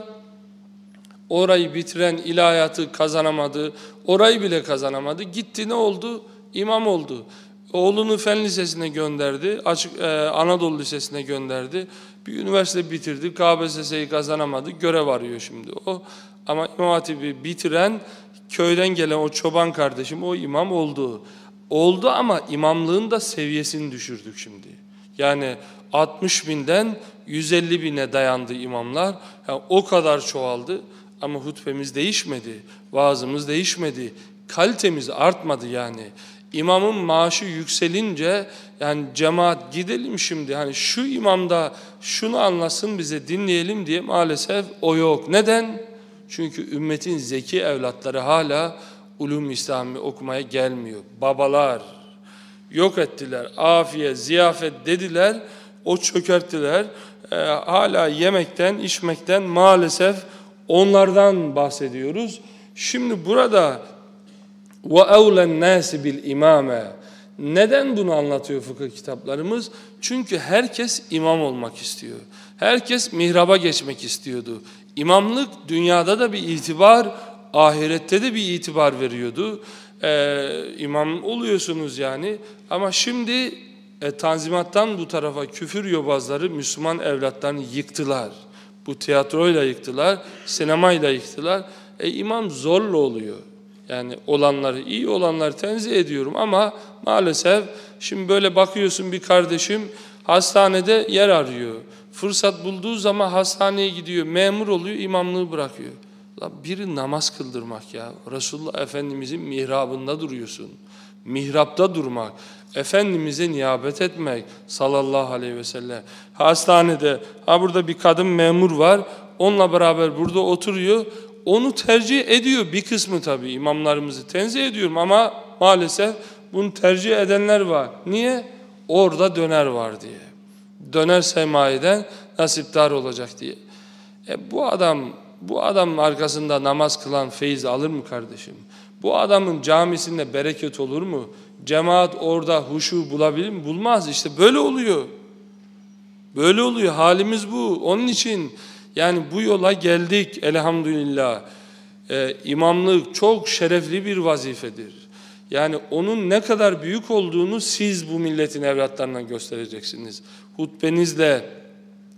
Orayı bitiren ilahiyatı kazanamadı, orayı bile kazanamadı. Gitti ne oldu? İmam oldu. Oğlunu Fen Lisesi'ne gönderdi, Açık e, Anadolu Lisesi'ne gönderdi. Bir üniversite bitirdi, KBSS'yi kazanamadı, görev arıyor şimdi o. Ama İmam Hatip'i bitiren köyden gelen o çoban kardeşim o imam oldu. Oldu ama imamlığın da seviyesini düşürdük şimdi. Yani 60 binden 150 bine dayandı imamlar. Yani o kadar çoğaldı ama hutbemiz değişmedi, vaazımız değişmedi, kalitemiz artmadı yani. İmamın maaşı yükselince yani cemaat gidelim şimdi hani şu imam da şunu anlasın bize dinleyelim diye maalesef o yok. Neden? Çünkü ümmetin zeki evlatları hala ulum İslami okumaya gelmiyor. Babalar yok ettiler. Afiyet, ziyafet dediler. O çökerttiler. Ee, hala yemekten, içmekten maalesef onlardan bahsediyoruz. Şimdi burada ve evlen bil imame. Neden bunu anlatıyor fıkıh kitaplarımız? Çünkü herkes imam olmak istiyor. Herkes mihraba geçmek istiyordu. İmamlık dünyada da bir itibar, ahirette de bir itibar veriyordu. Ee, imam oluyorsunuz yani. Ama şimdi e, tanzimattan bu tarafa küfür yobazları Müslüman evlatlarını yıktılar. Bu tiyatroyla yıktılar, sinemayla yıktılar. E, imam zorla oluyor. Yani olanları, iyi olanları tenzih ediyorum ama maalesef şimdi böyle bakıyorsun bir kardeşim hastanede yer arıyor. Fırsat bulduğu zaman hastaneye gidiyor, memur oluyor, imamlığı bırakıyor. La biri namaz kıldırmak ya. Resulullah Efendimizin mihrabında duruyorsun. Mihrapta durmak. Efendimiz'e niyabet etmek sallallahu aleyhi ve sellem. Hastanede, ha burada bir kadın memur var. Onunla beraber burada oturuyor. Onu tercih ediyor bir kısmı tabii imamlarımızı tenzih ediyorum ama maalesef bunu tercih edenler var. Niye? Orada döner var diye. Döner sermayeden nasiptar olacak diye. E bu adam bu adamın arkasında namaz kılan feyiz alır mı kardeşim? Bu adamın camisinde bereket olur mu? Cemaat orada huşu bulabilir mi? Bulmaz. İşte böyle oluyor. Böyle oluyor. Halimiz bu. Onun için yani bu yola geldik elhamdülillah. Ee, imamlık çok şerefli bir vazifedir. Yani onun ne kadar büyük olduğunu siz bu milletin evlatlarına göstereceksiniz. Hutbenizle,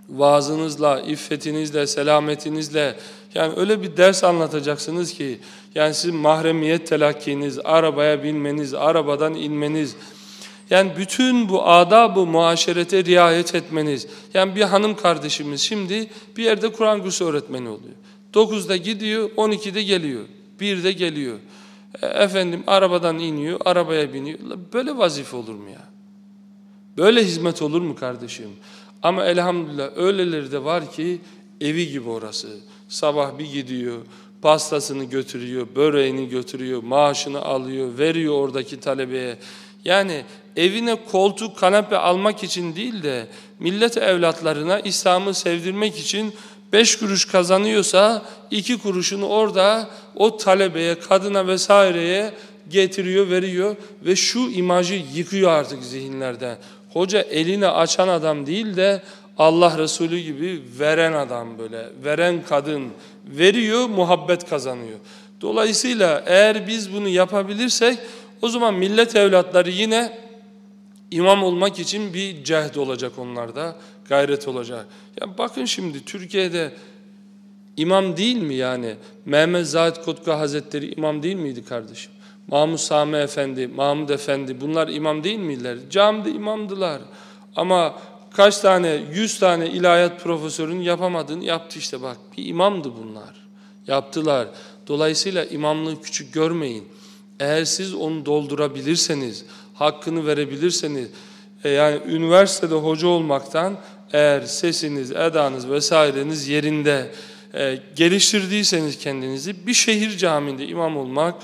vaazınızla, iffetinizle, selametinizle yani öyle bir ders anlatacaksınız ki yani sizin mahremiyet telakkiniz, arabaya binmeniz, arabadan inmeniz yani bütün bu adab-ı muaşerete riayet etmeniz. Yani bir hanım kardeşimiz şimdi bir yerde Kur'an kursu öğretmeni oluyor. 9'da gidiyor, 12'de geliyor, 1'de geliyor. E, efendim arabadan iniyor, arabaya biniyor. Böyle vazife olur mu ya? Böyle hizmet olur mu kardeşim? Ama elhamdülillah öyleleri de var ki evi gibi orası. Sabah bir gidiyor, pastasını götürüyor, böreğini götürüyor, maaşını alıyor, veriyor oradaki talebeye. Yani evine koltuk, kanepe almak için değil de millet evlatlarına İslam'ı sevdirmek için beş kuruş kazanıyorsa iki kuruşunu orada o talebeye, kadına vesaireye getiriyor, veriyor ve şu imajı yıkıyor artık zihinlerden. Hoca elini açan adam değil de Allah Resulü gibi veren adam böyle, veren kadın veriyor, muhabbet kazanıyor. Dolayısıyla eğer biz bunu yapabilirsek o zaman millet evlatları yine imam olmak için bir cehd olacak onlarda, gayret olacak. Ya bakın şimdi Türkiye'de imam değil mi yani? Mehmet Zahid Kotka Hazretleri imam değil miydi kardeşim? Mahmud Sami Efendi, Mahmud Efendi bunlar imam değil miydiler? Camide imamdılar. Ama kaç tane, yüz tane ilahiyat profesörünün yapamadığını yaptı işte bak. Bir imamdı bunlar. Yaptılar. Dolayısıyla imamlığı küçük görmeyin. Eğer siz onu doldurabilirseniz, hakkını verebilirseniz, e, yani üniversitede hoca olmaktan eğer sesiniz, edanız vesaireniz yerinde e, geliştirdiyseniz kendinizi bir şehir caminde imam olmak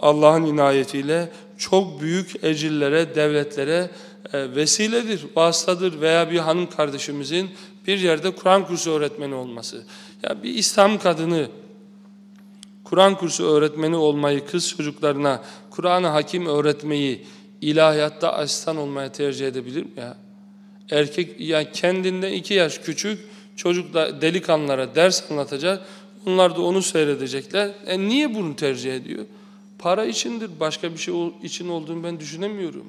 Allah'ın inayetiyle çok büyük ecillere, devletlere e, vesiledir, vasıtadır veya bir hanım kardeşimizin bir yerde Kur'an kursu öğretmeni olması. Ya bir İslam kadını Kur'an kursu öğretmeni olmayı, kız çocuklarına Kur'an-ı Hakim öğretmeyi, ilahiyatta asistan olmaya tercih edebilir mi ya? Erkek yani kendinden iki yaş küçük çocuk da delikanlılara ders anlatacak. Onlar da onu seyredecekler. E niye bunu tercih ediyor? Para içindir. Başka bir şey için olduğunu ben düşünemiyorum.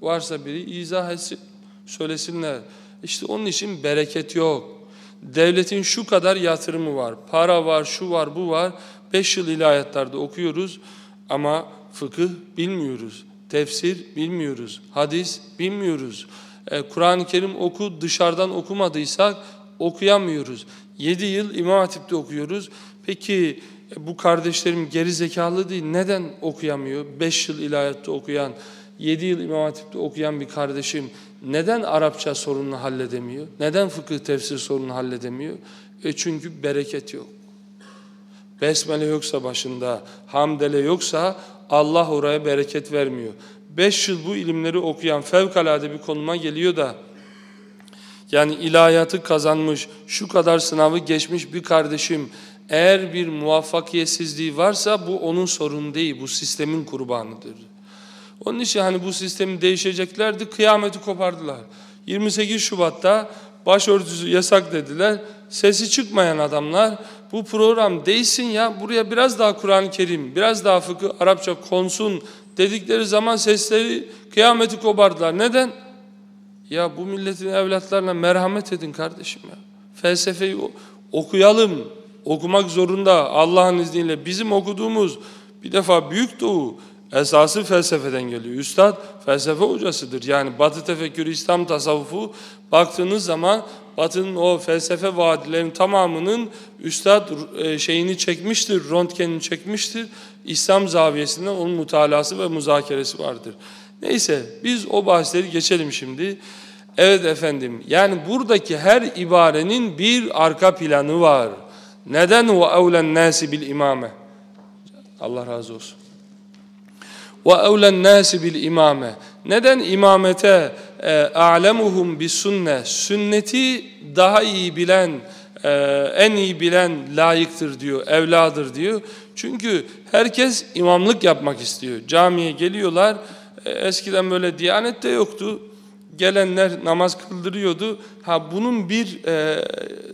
Varsa biri izah etsin, söylesinler. İşte onun için bereket yok. Devletin şu kadar yatırımı var. Para var, şu var, bu var. Beş yıl ilahiyatlarda okuyoruz ama fıkıh bilmiyoruz. Tefsir bilmiyoruz. Hadis bilmiyoruz. E, Kur'an-ı Kerim oku dışarıdan okumadıysak okuyamıyoruz. Yedi yıl İmam Hatip'te okuyoruz. Peki e, bu kardeşlerim geri zekalı değil. Neden okuyamıyor? Beş yıl ilahiyatta okuyan, yedi yıl İmam Hatip'te okuyan bir kardeşim neden Arapça sorununu halledemiyor? Neden fıkıh tefsir sorununu halledemiyor? E çünkü bereket yok. Besmele yoksa başında, hamdele yoksa Allah oraya bereket vermiyor. Beş yıl bu ilimleri okuyan fevkalade bir konuma geliyor da yani ilahiyatı kazanmış, şu kadar sınavı geçmiş bir kardeşim eğer bir muvaffakiyetsizliği varsa bu onun sorunu değil, bu sistemin kurbanıdır. Onun için hani bu sistemi değişeceklerdi, kıyameti kopardılar. 28 Şubat'ta başörtüsü yasak dediler. Sesi çıkmayan adamlar bu program değişsin ya buraya biraz daha Kur'an-ı Kerim, biraz daha fıkıh, Arapça konsun dedikleri zaman sesleri kıyameti kopardılar. Neden? Ya bu milletin evlatlarına merhamet edin kardeşim ya. Felsefeyi okuyalım. Okumak zorunda Allah'ın izniyle. Bizim okuduğumuz bir defa Büyük Doğu esası felsefeden geliyor. Üstad felsefe hocasıdır. Yani Batı tefekkürü, İslam tasavvufu baktığınız zaman Batı'nın o felsefe vadilerin tamamının Üstad e, şeyini çekmiştir, röntgenini çekmiştir. İslam zaviyesinden onun mutalası ve muzakeresi vardır. Neyse biz o bahsleri geçelim şimdi. Evet efendim yani buradaki her ibarenin bir arka planı var. Neden ve evlen nasi bil imame? Allah razı olsun. Ve evlen nasi bil imame. Neden imamete a'lemuhum bis sünne sünneti daha iyi bilen e, en iyi bilen layıktır diyor, evladır diyor. Çünkü herkes imamlık yapmak istiyor. Camiye geliyorlar. E, eskiden böyle diyanet de yoktu. Gelenler namaz kıldırıyordu. Ha bunun bir e,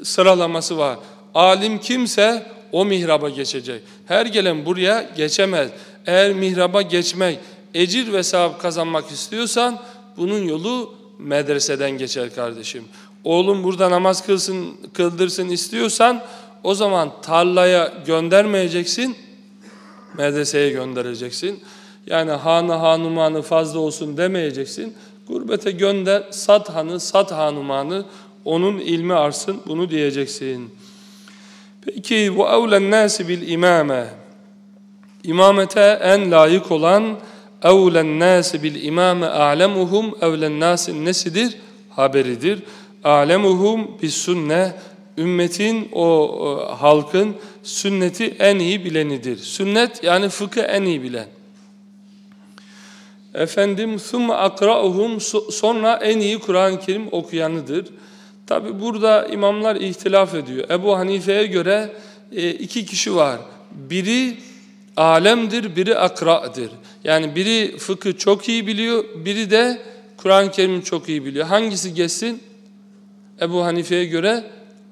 sıralaması var. Alim kimse o mihraba geçecek. Her gelen buraya geçemez. Eğer mihraba geçmek, ecir ve sevap kazanmak istiyorsan bunun yolu medreseden geçer kardeşim. Oğlum burada namaz kılsın, kıldırsın istiyorsan o zaman tarlaya göndermeyeceksin, medreseye göndereceksin. Yani hanı hanumanı fazla olsun demeyeceksin. Gurbete gönder, sat hanı, sat hanumanı, onun ilmi arsın, bunu diyeceksin. Peki bu evlen nasi bil imame. İmamete en layık olan evlen nasi bil imame a'lemuhum evlen nasin nesidir? Haberidir. A'lemuhum bis sünne ümmetin o, o halkın sünneti en iyi bilenidir. Sünnet yani fıkı en iyi bilen. Efendim ثُمَّ akra'uhum sonra en iyi Kur'an-ı Kerim okuyanıdır. Tabi burada imamlar ihtilaf ediyor. Ebu Hanife'ye göre e, iki kişi var. Biri alemdir, biri akra'dır. Yani biri fıkı çok iyi biliyor, biri de Kur'an-ı Kerim'i çok iyi biliyor. Hangisi geçsin? Ebu Hanife'ye göre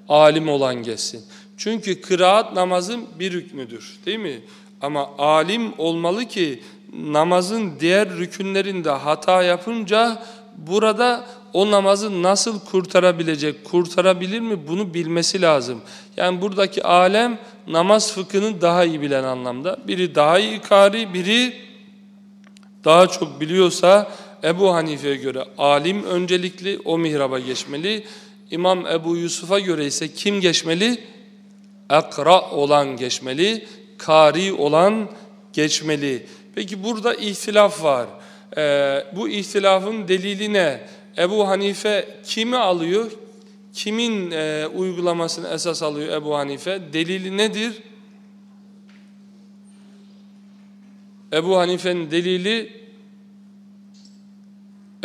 alim olan geçsin. Çünkü kıraat namazın bir hükmüdür değil mi? Ama alim olmalı ki namazın diğer rükünlerinde hata yapınca burada o namazı nasıl kurtarabilecek, kurtarabilir mi bunu bilmesi lazım. Yani buradaki alem namaz fıkhını daha iyi bilen anlamda. Biri daha iyi kari, biri daha çok biliyorsa Ebu Hanife'ye göre alim öncelikli o mihraba geçmeli. İmam Ebu Yusuf'a göre ise kim geçmeli? Akra olan geçmeli, kari olan geçmeli. Peki burada ihtilaf var. Ee, bu ihtilafın delili ne? Ebu Hanife kimi alıyor? Kimin e, uygulamasını esas alıyor Ebu Hanife? Delili nedir? Ebu Hanife'nin delili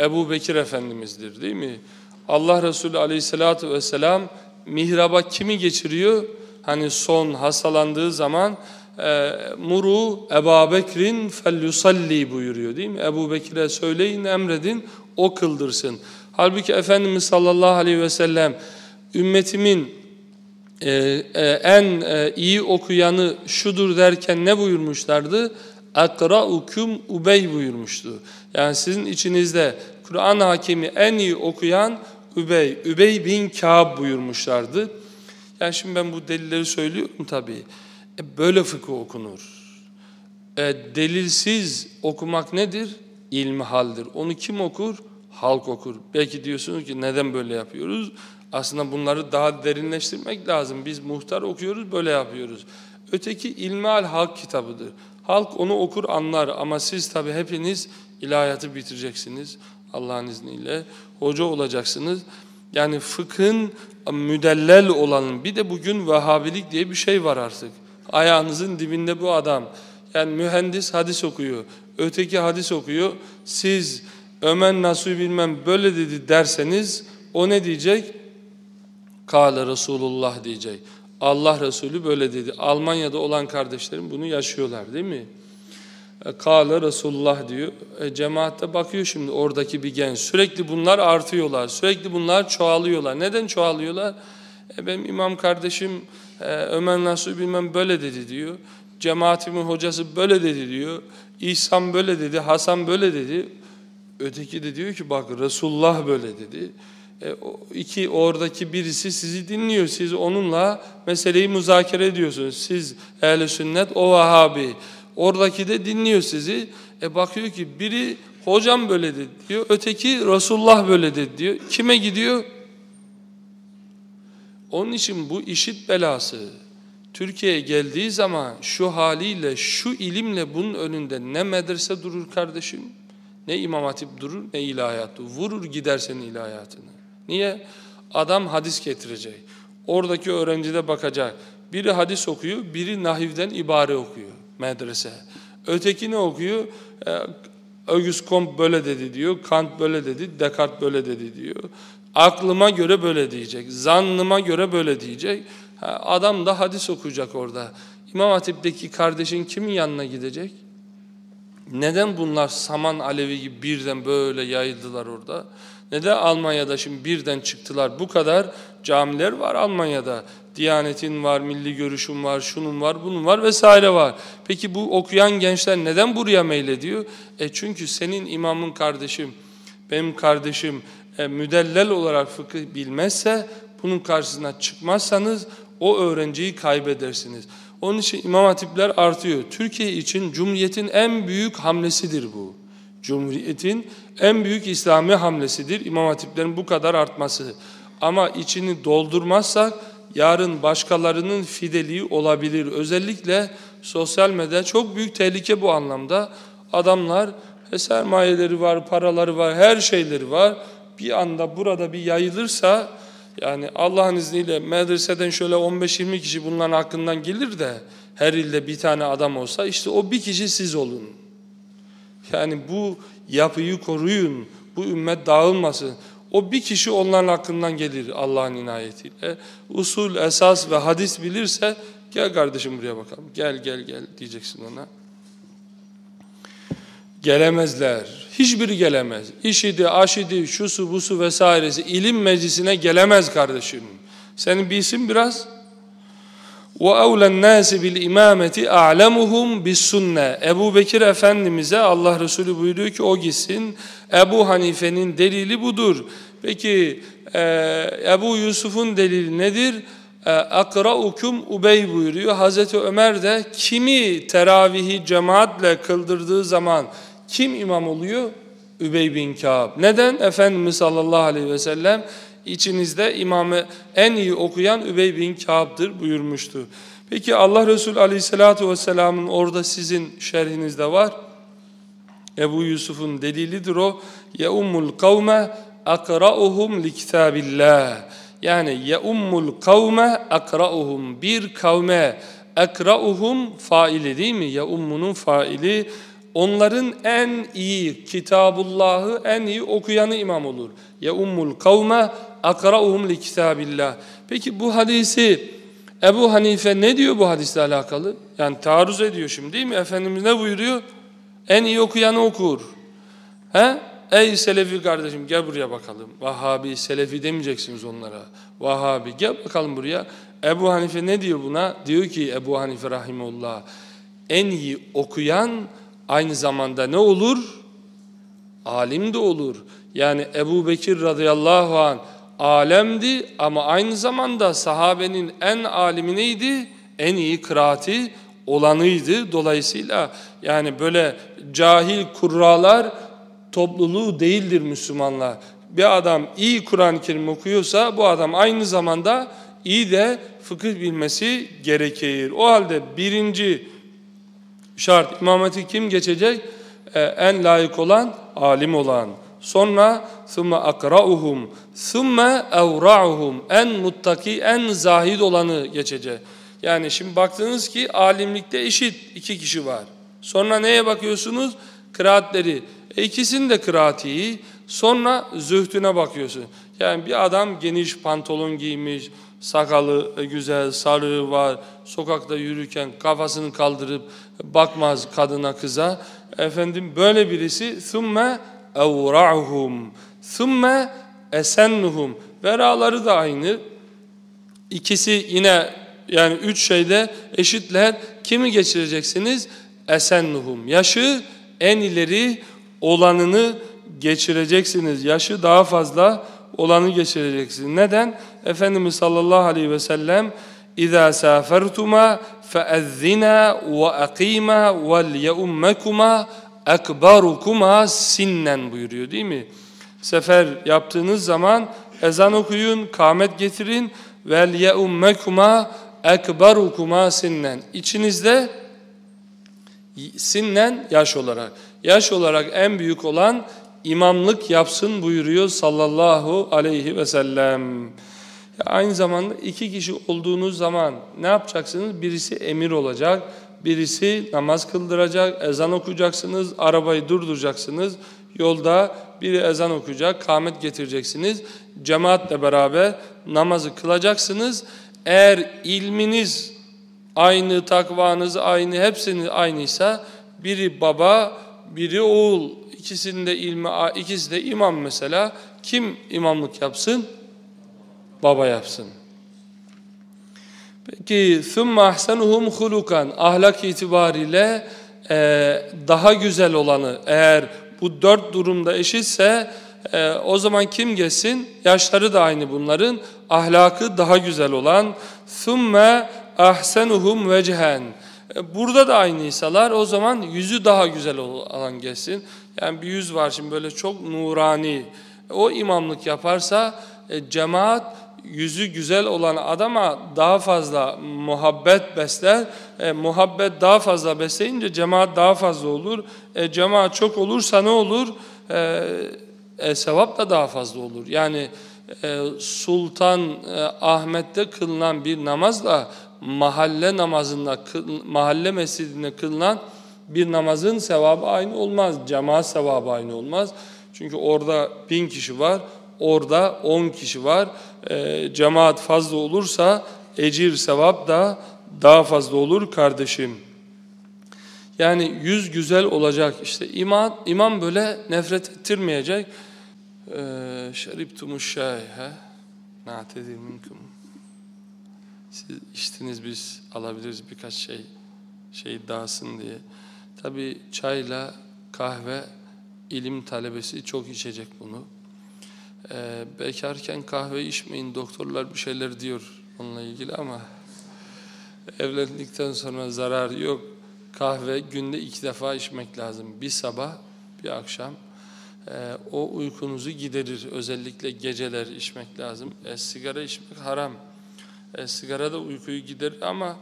Ebu Bekir Efendimiz'dir değil mi? Allah Resulü aleyhissalatü vesselam mihraba kimi geçiriyor? Hani son hastalandığı zaman e, muru Ebu Bekrin felyusalli buyuruyor değil mi? Ebu Bekir'e söyleyin emredin o kıldırsın. Halbuki Efendimiz sallallahu aleyhi ve sellem ümmetimin e, e, en e, iyi okuyanı şudur derken ne buyurmuşlardı? Akra'ukum ubey buyurmuştu. Yani sizin içinizde Kur'an hakimi en iyi okuyan Übey, Übey bin Kâb buyurmuşlardı. Yani şimdi ben bu delilleri söylüyorum tabii. E böyle fıkıh okunur. E, delilsiz okumak nedir? haldir. Onu kim okur? Halk okur. Belki diyorsunuz ki neden böyle yapıyoruz? Aslında bunları daha derinleştirmek lazım. Biz muhtar okuyoruz, böyle yapıyoruz. Öteki ilmihal halk kitabıdır. Halk onu okur, anlar ama siz tabi hepiniz ilahiyatı bitireceksiniz. Allah'ın izniyle hoca olacaksınız. Yani fıkhın müdellel olanın bir de bugün Vehhabilik diye bir şey var artık. Ayağınızın dibinde bu adam. Yani mühendis hadis okuyor, öteki hadis okuyor. Siz Ömer Nasuh bilmem böyle dedi derseniz o ne diyecek? Kale Resulullah diyecek. Allah Resulü böyle dedi. Almanya'da olan kardeşlerim bunu yaşıyorlar değil mi? E, Kale Resulullah diyor. E, cemaatte bakıyor şimdi oradaki bir genç. Sürekli bunlar artıyorlar. Sürekli bunlar çoğalıyorlar. Neden çoğalıyorlar? E, benim imam kardeşim e, Ömer Nasuh bilmem böyle dedi diyor. Cemaatimin hocası böyle dedi diyor. İhsan böyle dedi, Hasan böyle dedi. Öteki de diyor ki bak Resulullah böyle dedi. E, iki oradaki birisi sizi dinliyor. Siz onunla meseleyi müzakere ediyorsunuz. Siz ehl sünnet, o Vahabi. Oradaki de dinliyor sizi. E bakıyor ki biri hocam böyle dedi diyor. Öteki Resulullah böyle dedi diyor. Kime gidiyor? Onun için bu işit belası Türkiye'ye geldiği zaman şu haliyle, şu ilimle bunun önünde ne medrese durur kardeşim, ne imam hatip durur, ne ilahiyat durur. Vurur gider senin ilahiyatını. Niye? Adam hadis getirecek. Oradaki öğrenci de bakacak. Biri hadis okuyor, biri nahivden ibare okuyor medrese. Öteki ne okuyor? Ee, Auguste Comte böyle dedi diyor, Kant böyle dedi, Descartes böyle dedi diyor. Aklıma göre böyle diyecek, zannıma göre böyle diyecek. Adam da hadis okuyacak orada. İmam Hatip'teki kardeşin kimin yanına gidecek? Neden bunlar saman alevi gibi birden böyle yayıldılar orada? Neden Almanya'da şimdi birden çıktılar? Bu kadar camiler var Almanya'da. Diyanetin var, milli görüşün var, şunun var, bunun var vesaire var. Peki bu okuyan gençler neden buraya meylediyor? E çünkü senin imamın kardeşim, benim kardeşim e, müdellel olarak fıkıh bilmezse bunun karşısına çıkmazsanız o öğrenciyi kaybedersiniz. Onun için imam hatipler artıyor. Türkiye için Cumhuriyet'in en büyük hamlesidir bu. Cumhuriyet'in en büyük İslami hamlesidir imam hatiplerin bu kadar artması. Ama içini doldurmazsak yarın başkalarının fideliği olabilir. Özellikle sosyal medya çok büyük tehlike bu anlamda. Adamlar sermayeleri var, paraları var, her şeyleri var. Bir anda burada bir yayılırsa yani Allah'ın izniyle medreseden şöyle 15-20 kişi bunların hakkından gelir de her ilde bir tane adam olsa işte o bir kişi siz olun. Yani bu yapıyı koruyun, bu ümmet dağılmasın. O bir kişi onların hakkından gelir Allah'ın inayetiyle. Usul, esas ve hadis bilirse gel kardeşim buraya bakalım. Gel gel gel diyeceksin ona. Gelemezler. Hiçbiri gelemez. İşidi, aşidi, şusu, busu vesairesi ilim meclisine gelemez kardeşim. Senin bilsin biraz. Ve evlen nâsi bil imameti a'lemuhum bis sünne. Ebu Bekir Efendimiz'e Allah Resulü buyuruyor ki o gitsin. Ebu Hanife'nin delili budur. Peki e, Ebu Yusuf'un delili nedir? E, Akraukum Ubey buyuruyor. Hazreti Ömer de kimi teravihi cemaatle kıldırdığı zaman kim imam oluyor? Übey bin Kâb. Neden? Efendimiz sallallahu aleyhi ve sellem içinizde imamı en iyi okuyan Übey bin Kâb'dır buyurmuştu. Peki Allah Resulü aleyhissalatu vesselamın orada sizin şerhinizde var. Ebu Yusuf'un delilidir o. Ummul kavme akra'uhum li kitabillah. Yani ya ummul kavme akra'uhum. Bir kavme akra'uhum faili değil mi? Ummunun faili onların en iyi kitabullahı en iyi okuyanı imam olur. Ummul kavme akra'uhum li kitabillah. Peki bu hadisi Ebu Hanife ne diyor bu hadisle alakalı? Yani taarruz ediyor şimdi değil mi? Efendimiz ne buyuruyor? En iyi okuyanı okur. He? Ey Selefi kardeşim gel buraya bakalım. Vahabi, Selefi demeyeceksiniz onlara. Vahabi gel bakalım buraya. Ebu Hanife ne diyor buna? Diyor ki Ebu Hanife rahimullah en iyi okuyan aynı zamanda ne olur? Alim de olur. Yani Ebu Bekir radıyallahu an alemdi ama aynı zamanda sahabenin en alimi neydi? En iyi kıraati olanıydı. Dolayısıyla yani böyle cahil kurralar topluluğu değildir Müslümanlar. Bir adam iyi Kur'an-ı Kerim okuyorsa bu adam aynı zamanda iyi de fıkıh bilmesi gerekir. O halde birinci şart imameti kim geçecek? Ee, en layık olan alim olan. Sonra ثُمَّ أَقْرَأُهُمْ ثُمَّ اَوْرَعُهُمْ En muttaki, en zahid olanı geçecek. Yani şimdi baktınız ki alimlikte eşit iki kişi var. Sonra neye bakıyorsunuz? Kıraatleri. E ikisinin de kıraati iyi. Sonra zühdüne bakıyorsun. Yani bir adam geniş pantolon giymiş, sakalı güzel, sarığı var, sokakta yürürken kafasını kaldırıp bakmaz kadına kıza. Efendim böyle birisi ثُمَّ اَوْرَعُهُمْ ثُمَّ اَسَنُّهُمْ Veraları da aynı. İkisi yine yani üç şeyde eşitler. Kimi geçireceksiniz? Esennuhum. Yaşı en ileri olanını geçireceksiniz. Yaşı daha fazla olanı geçireceksiniz. Neden? Efendimiz sallallahu aleyhi ve sellem اِذَا سَافَرْتُمَا فَاَذِّنَا وَاَقِيمَا وَلْيَؤُمَّكُمَا ekbarukuma sinnen buyuruyor değil mi? Sefer yaptığınız zaman ezan okuyun, kâmet getirin vel yeummekuma ekbarukuma sinnen. İçinizde sinnen yaş olarak. Yaş olarak en büyük olan imamlık yapsın buyuruyor sallallahu aleyhi ve sellem. Aynı zamanda iki kişi olduğunuz zaman ne yapacaksınız? Birisi emir olacak, birisi namaz kıldıracak, ezan okuyacaksınız, arabayı durduracaksınız. Yolda biri ezan okuyacak, kâmet getireceksiniz. Cemaatle beraber namazı kılacaksınız. Eğer ilminiz aynı, takvanız aynı, hepsiniz aynıysa biri baba, biri oğul, ikisinde ilmi, ikisi de imam mesela. Kim imamlık yapsın? Baba yapsın. Peki ثُمَّ أَحْسَنُهُمْ خُلُقًا Ahlak itibariyle e, daha güzel olanı eğer bu dört durumda eşitse e, o zaman kim geçsin? Yaşları da aynı bunların. Ahlakı daha güzel olan ثُمَّ أَحْسَنُهُمْ وَجْهًا Burada da aynıysalar o zaman yüzü daha güzel olan geçsin. Yani bir yüz var şimdi böyle çok nurani. O imamlık yaparsa e, cemaat yüzü güzel olan adama daha fazla muhabbet besler. E, muhabbet daha fazla besleyince cemaat daha fazla olur. E, cemaat çok olursa ne olur? E, e, sevap da daha fazla olur. Yani e, Sultan e, Ahmet'te kılınan bir namazla mahalle namazında, mahalle mescidinde kılınan bir namazın sevabı aynı olmaz. Cemaat sevabı aynı olmaz. Çünkü orada bin kişi var, orada on kişi var. E, cemaat fazla olursa ecir, sevap da daha fazla olur kardeşim. Yani yüz güzel olacak. İşte imam, imam böyle nefret ettirmeyecek. Ee, Şeribtumuş şâihe na'tedir minkum. Siz içtiniz biz alabiliriz birkaç şey şey dağısın diye. Tabi çayla kahve ilim talebesi çok içecek bunu. Ee, bekarken kahve içmeyin doktorlar bir şeyler diyor onunla ilgili ama evlendikten sonra zarar yok. Kahve günde iki defa içmek lazım. Bir sabah bir akşam. Ee, o uykunuzu giderir. Özellikle geceler içmek lazım. E, sigara içmek haram. E, sigara da uykuyu giderir ama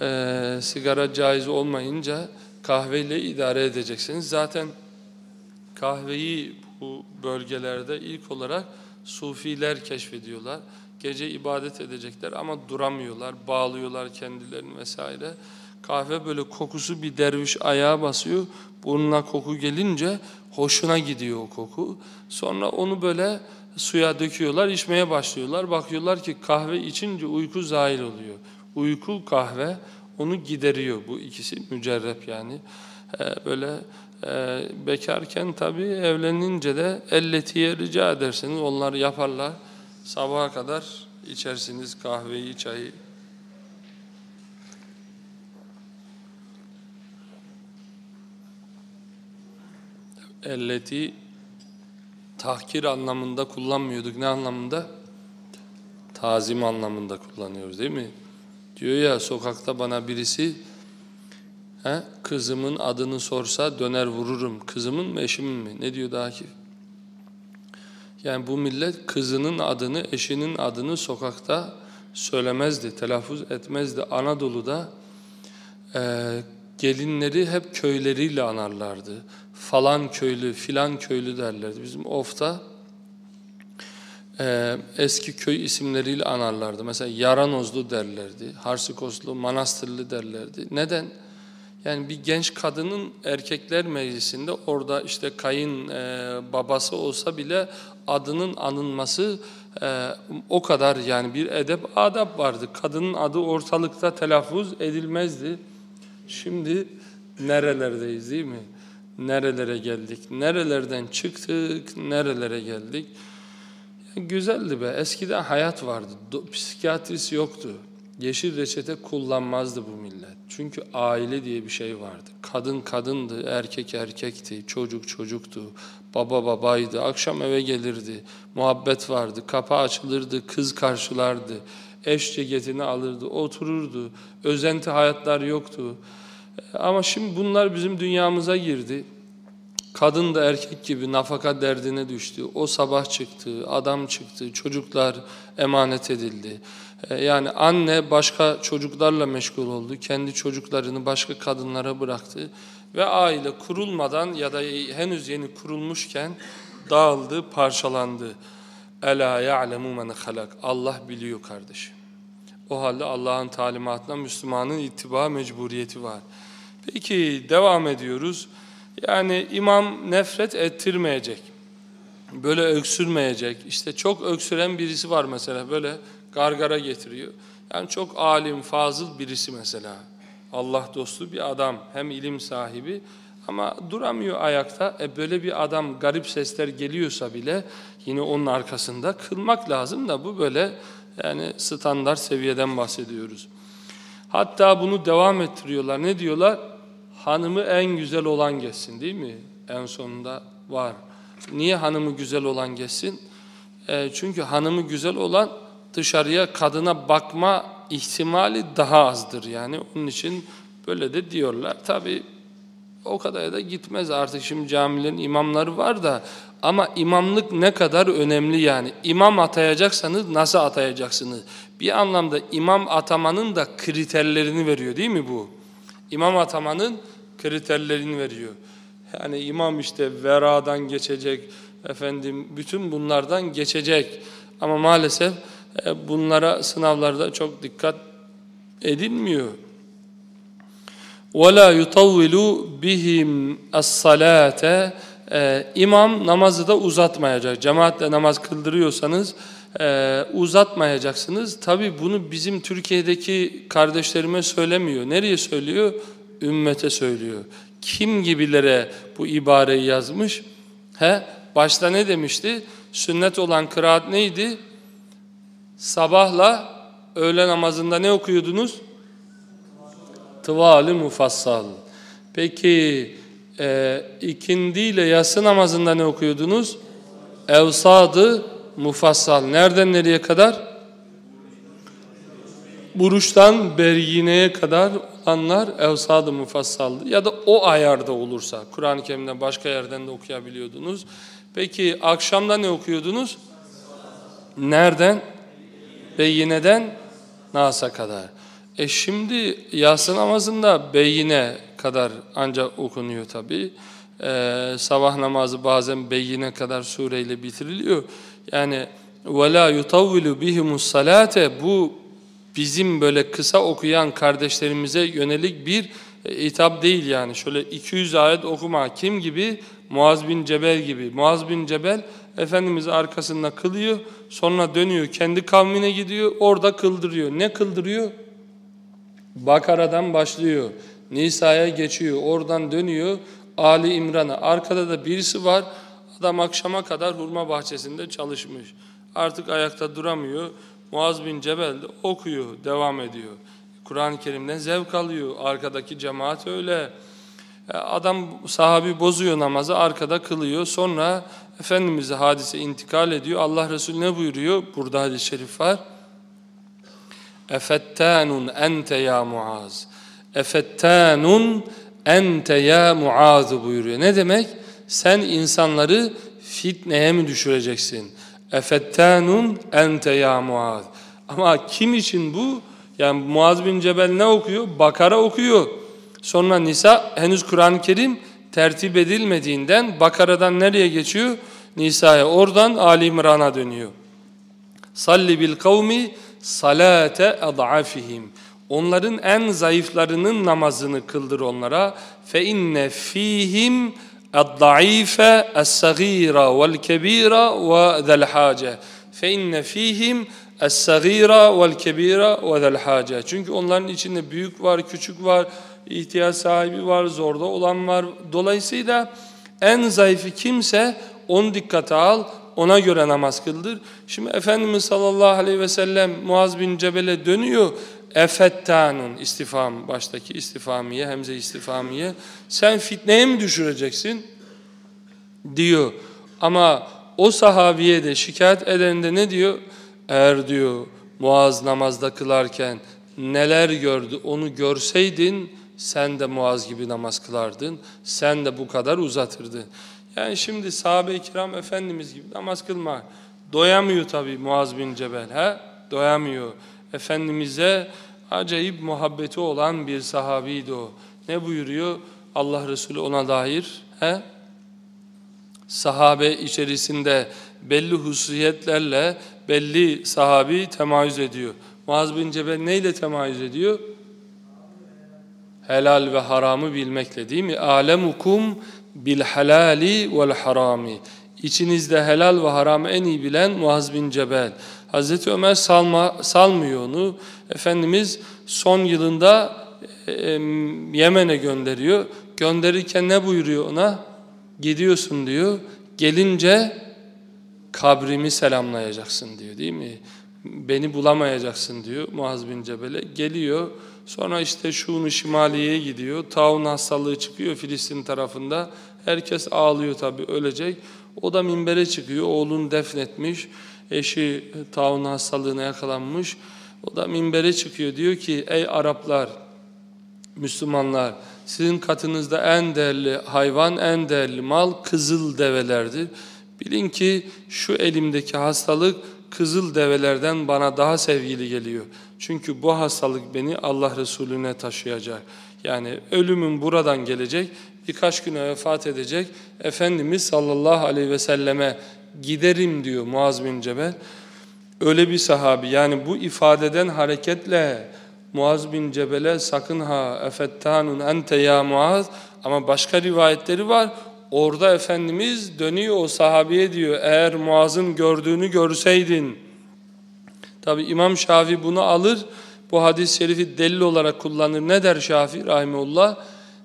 e, sigara caiz olmayınca kahveyle idare edeceksiniz. Zaten kahveyi bu bölgelerde ilk olarak sufiler keşfediyorlar. Gece ibadet edecekler ama duramıyorlar, bağlıyorlar kendilerini vesaire. Kahve böyle kokusu bir derviş ayağa basıyor. Burnuna koku gelince hoşuna gidiyor o koku. Sonra onu böyle suya döküyorlar, içmeye başlıyorlar. Bakıyorlar ki kahve içince uyku zahil oluyor. Uyku, kahve onu gideriyor. Bu ikisi mücerrep yani. Ee, böyle e, bekarken tabii evlenince de elletiye rica edersiniz. Onlar yaparlar. Sabaha kadar içersiniz kahveyi, çayı. Elleti tahkir anlamında kullanmıyorduk. Ne anlamında? Tazim anlamında kullanıyoruz değil mi? Diyor ya sokakta bana birisi he, kızımın adını sorsa döner vururum. Kızımın mı eşimin mi? Ne diyor Akif? Yani bu millet kızının adını, eşinin adını sokakta söylemezdi, telaffuz etmezdi. Anadolu'da e, gelinleri hep köyleriyle anarlardı. Falan köylü, filan köylü derlerdi. Bizim Of'ta e, eski köy isimleriyle anarlardı. Mesela Yaranozlu derlerdi, Harsikoslu, Manastırlı derlerdi. Neden? Yani bir genç kadının erkekler meclisinde orada işte kayın e, babası olsa bile adının anılması e, o kadar yani bir edep adab vardı. Kadının adı ortalıkta telaffuz edilmezdi. Şimdi nerelerdeyiz değil mi? Nerelere geldik? Nerelerden çıktık? Nerelere geldik? Yani güzeldi be. Eskiden hayat vardı. Do psikiyatrisi yoktu. Yeşil reçete kullanmazdı bu millet. Çünkü aile diye bir şey vardı. Kadın kadındı, erkek erkekti, çocuk çocuktu, baba babaydı. Akşam eve gelirdi, muhabbet vardı, kapı açılırdı, kız karşılardı, eş ceketini alırdı, otururdu. Özenti hayatlar yoktu. Ama şimdi bunlar bizim dünyamıza girdi. Kadın da erkek gibi nafaka derdine düştü. O sabah çıktı, adam çıktı, çocuklar emanet edildi. E, yani anne başka çocuklarla meşgul oldu. Kendi çocuklarını başka kadınlara bıraktı. Ve aile kurulmadan ya da henüz yeni kurulmuşken dağıldı, parçalandı. Ela ya'lemu men halak. Allah biliyor kardeşim. O halde Allah'ın talimatına Müslümanın ittiba mecburiyeti var. Peki devam ediyoruz. Yani imam nefret ettirmeyecek. Böyle öksürmeyecek. İşte çok öksüren birisi var mesela böyle gargara getiriyor. Yani çok alim, fazıl birisi mesela. Allah dostu bir adam, hem ilim sahibi ama duramıyor ayakta. E böyle bir adam garip sesler geliyorsa bile yine onun arkasında kılmak lazım da bu böyle yani standart seviyeden bahsediyoruz. Hatta bunu devam ettiriyorlar. Ne diyorlar? Hanımı en güzel olan geçsin değil mi? En sonunda var. Niye hanımı güzel olan geçsin? E, çünkü hanımı güzel olan dışarıya kadına bakma ihtimali daha azdır yani. Onun için böyle de diyorlar. Tabi o kadar da gitmez artık şimdi camilerin imamları var da ama imamlık ne kadar önemli yani. İmam atayacaksanız nasıl atayacaksınız? Bir anlamda imam atamanın da kriterlerini veriyor değil mi bu? İmam atamanın kriterlerini veriyor. Yani imam işte veradan geçecek, efendim bütün bunlardan geçecek. Ama maalesef bunlara sınavlarda çok dikkat edilmiyor. وَلَا يُطَوِّلُ بِهِمْ الصَّلَاةَ İmam namazı da uzatmayacak. Cemaatle namaz kıldırıyorsanız e, uzatmayacaksınız. Tabi bunu bizim Türkiye'deki kardeşlerime söylemiyor. Nereye söylüyor? Ümmete söylüyor. Kim gibilere bu ibareyi yazmış? He? Başta ne demişti? Sünnet olan kıraat neydi? Sabahla öğle namazında ne okuyordunuz? Tıvali mufassal. Peki e, ikindi yatsı namazında ne okuyordunuz? Evsadı mufassal. Nereden nereye kadar? Buruştan Beryine'ye kadar olanlar evsadı mufassaldı. Ya da o ayarda olursa, Kur'an-ı Kerim'den başka yerden de okuyabiliyordunuz. Peki akşamda ne okuyordunuz? Nereden? Beyineden Nas'a kadar. E şimdi yatsı namazında beyine kadar ancak okunuyor tabi. Ee, sabah namazı bazen beyine kadar sureyle bitiriliyor. Yani وَلَا يُطَوِّلُ بِهِمُ الصَّلَاةَ Bu bizim böyle kısa okuyan kardeşlerimize yönelik bir e, hitap değil yani. Şöyle 200 ayet okuma kim gibi? Muaz bin Cebel gibi. Muaz bin Cebel Efendimiz arkasında kılıyor. Sonra dönüyor kendi kavmine gidiyor. Orada kıldırıyor. Ne kıldırıyor? Bakara'dan başlıyor. Nisa'ya geçiyor. Oradan dönüyor. Ali İmran'a. Arkada da birisi var. Adam akşama kadar hurma bahçesinde çalışmış. Artık ayakta duramıyor. Muaz bin Cebel de okuyor, devam ediyor. Kur'an-ı Kerim'den zevk alıyor. Arkadaki cemaat öyle. E, adam sahabi bozuyor namazı, arkada kılıyor. Sonra Efendimiz'e hadise intikal ediyor. Allah Resulü ne buyuruyor? Burada hadis-i şerif var. Efettanun ente ya Muaz. Efettanun ente ya Muaz buyuruyor. Ne demek? Sen insanları fitneye mi düşüreceksin? Efettanun ente ya Muaz. Ama kim için bu? Yani Muaz bin Cebel ne okuyor? Bakara okuyor. Sonra Nisa henüz Kur'an-ı Kerim tertip edilmediğinden Bakara'dan nereye geçiyor? Nisa'ya. Oradan Ali İmran'a dönüyor. Salli bil kavmi salate ad'afihim. Onların en zayıflarının namazını kıldır onlara. Fe inne fihim الضعيف الصغير والكبير وذا الحاجة فإن فيهم الصغير والكبير وذا الحاجة Çünkü onların içinde büyük var, küçük var, ihtiyaç sahibi var, zorda olan var. Dolayısıyla en zayıfı kimse onu dikkate al, ona göre namaz kıldır. Şimdi Efendimiz sallallahu aleyhi ve sellem Muaz bin Cebel'e dönüyor. Efettanun istifam baştaki istifamiye hemze istifamiye sen fitneye mi düşüreceksin diyor ama o sahabiye de şikayet edende ne diyor eğer diyor Muaz namazda kılarken neler gördü onu görseydin sen de Muaz gibi namaz kılardın sen de bu kadar uzatırdın yani şimdi sahabe-i kiram efendimiz gibi namaz kılma doyamıyor tabi Muaz bin Cebel he doyamıyor Efendimiz'e acayip muhabbeti olan bir sahabiydi o. Ne buyuruyor Allah Resulü ona dair? He? Sahabe içerisinde belli hususiyetlerle belli sahabi temayüz ediyor. Muaz bin Cebel neyle temayüz ediyor? Helal ve haramı bilmekle değil mi? Alemukum bil halali vel harami. İçinizde helal ve haramı en iyi bilen Muaz bin Cebel. Hazreti Ömer salma, salmıyor onu. Efendimiz son yılında e, Yemen'e gönderiyor. Gönderirken ne buyuruyor ona? Gidiyorsun diyor. Gelince kabrimi selamlayacaksın diyor değil mi? Beni bulamayacaksın diyor Muaz bin Cebel'e. Geliyor. Sonra işte Şunu Şimaliye'ye gidiyor. Taun hastalığı çıkıyor Filistin tarafında. Herkes ağlıyor tabii ölecek. O da minbere çıkıyor. Oğlunu defnetmiş. Eşi taun hastalığına yakalanmış. O da minbere çıkıyor. Diyor ki ey Araplar, Müslümanlar sizin katınızda en değerli hayvan, en değerli mal kızıl develerdir. Bilin ki şu elimdeki hastalık kızıl develerden bana daha sevgili geliyor. Çünkü bu hastalık beni Allah Resulüne taşıyacak. Yani ölümün buradan gelecek, birkaç güne vefat edecek. Efendimiz sallallahu aleyhi ve selleme giderim diyor Muaz bin Cebel. Öyle bir sahabi yani bu ifadeden hareketle Muaz bin Cebel'e sakın ha efettanun ente ya Muaz ama başka rivayetleri var. Orada Efendimiz dönüyor o sahabiye diyor eğer Muaz'ın gördüğünü görseydin. Tabi İmam Şafii bunu alır bu hadis-i şerifi delil olarak kullanır. Ne der Şafii rahimullah?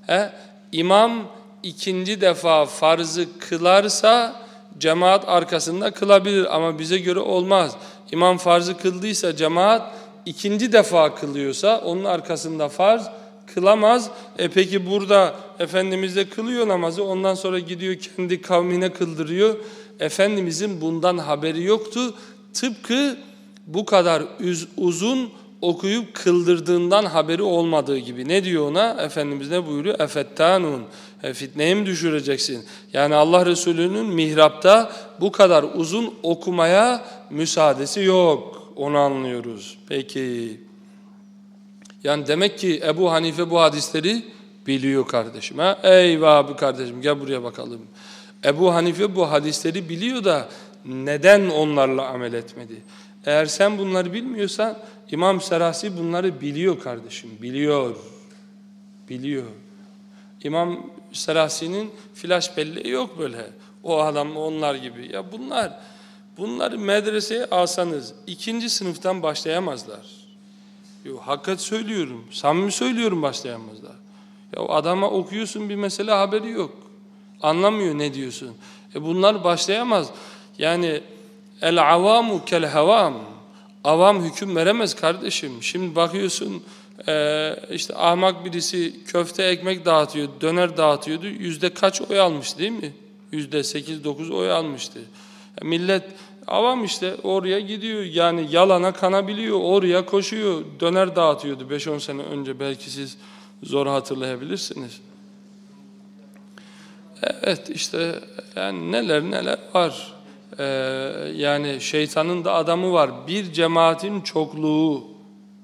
He? İmam ikinci defa farzı kılarsa cemaat arkasında kılabilir ama bize göre olmaz. İmam farzı kıldıysa cemaat ikinci defa kılıyorsa onun arkasında farz kılamaz. E peki burada Efendimiz de kılıyor namazı ondan sonra gidiyor kendi kavmine kıldırıyor. Efendimizin bundan haberi yoktu. Tıpkı bu kadar uzun okuyup kıldırdığından haberi olmadığı gibi. Ne diyor ona? Efendimiz ne buyuruyor? Efettanun. E, fitneye mi düşüreceksin? Yani Allah Resulü'nün mihrapta bu kadar uzun okumaya müsaadesi yok. Onu anlıyoruz. Peki. Yani demek ki Ebu Hanife bu hadisleri biliyor kardeşim. Ha? Eyvah abi kardeşim gel buraya bakalım. Ebu Hanife bu hadisleri biliyor da neden onlarla amel etmedi? Eğer sen bunları bilmiyorsan İmam Serasi bunları biliyor kardeşim, biliyor. Biliyor. İmam Serasi'nin flash belleği yok böyle. O adam onlar gibi. Ya bunlar bunları medreseye alsanız ikinci sınıftan başlayamazlar. Yo, hakikat söylüyorum. Samimi söylüyorum başlayamazda. Ya adama okuyorsun bir mesele haberi yok. Anlamıyor ne diyorsun. E bunlar başlayamaz. Yani el avamu kel havam. Avam hüküm veremez kardeşim. Şimdi bakıyorsun e, işte ahmak birisi köfte ekmek dağıtıyor, döner dağıtıyordu. Yüzde kaç oy almış değil mi? Yüzde sekiz dokuz oy almıştı. E millet avam işte oraya gidiyor. Yani yalana kanabiliyor. Oraya koşuyor. Döner dağıtıyordu 5-10 sene önce. Belki siz zor hatırlayabilirsiniz. Evet işte yani neler neler var. Ee, yani şeytanın da adamı var. Bir cemaatin çokluğu,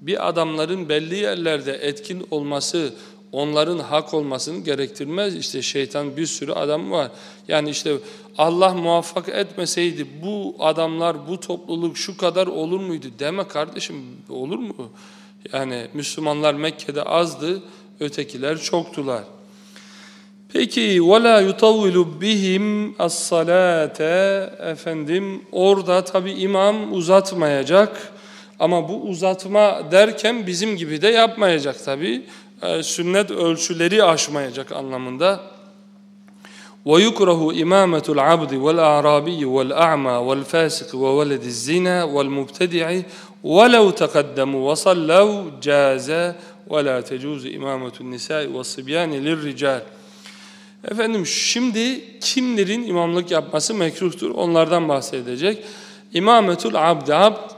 bir adamların belli yerlerde etkin olması, onların hak olmasını gerektirmez. İşte şeytan bir sürü adam var. Yani işte Allah muvaffak etmeseydi bu adamlar, bu topluluk şu kadar olur muydu deme kardeşim olur mu? Yani Müslümanlar Mekke'de azdı, ötekiler çoktular. Peki وَلَا يُطَوِّلُ بِهِمْ الصَّلَاةَ Efendim orada tabi imam uzatmayacak ama bu uzatma derken bizim gibi de yapmayacak tabi. Ee, sünnet ölçüleri aşmayacak anlamında. ويكره إمامة العبد والأعرابي والأعمى والفاسق وولد الزنا والمبتدع ولو تقدموا وصلوا جاز ولا تجوز إمامة النساء والصبيان للرجال Efendim şimdi kimlerin imamlık yapması mekruhtur onlardan bahsedecek. İmametul abd abd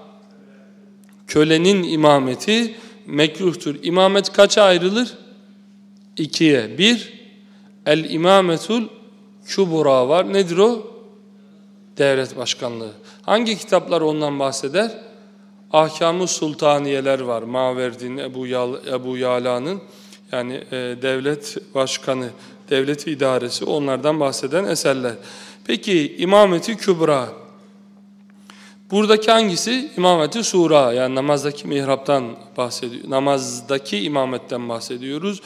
kölenin imameti mekruhtur. İmamet kaça ayrılır? İkiye. Bir, el imametul kübura var. Nedir o? Devlet başkanlığı. Hangi kitaplar ondan bahseder? Ahkamı sultaniyeler var. Maverdin, Ebu, Yal, Ebu Yala'nın yani e, devlet başkanı, devlet idaresi onlardan bahseden eserler. Peki imameti kübra. Buradaki hangisi? İmameti sura yani namazdaki mihraptan bahsediyor. Namazdaki imametten bahsediyoruz.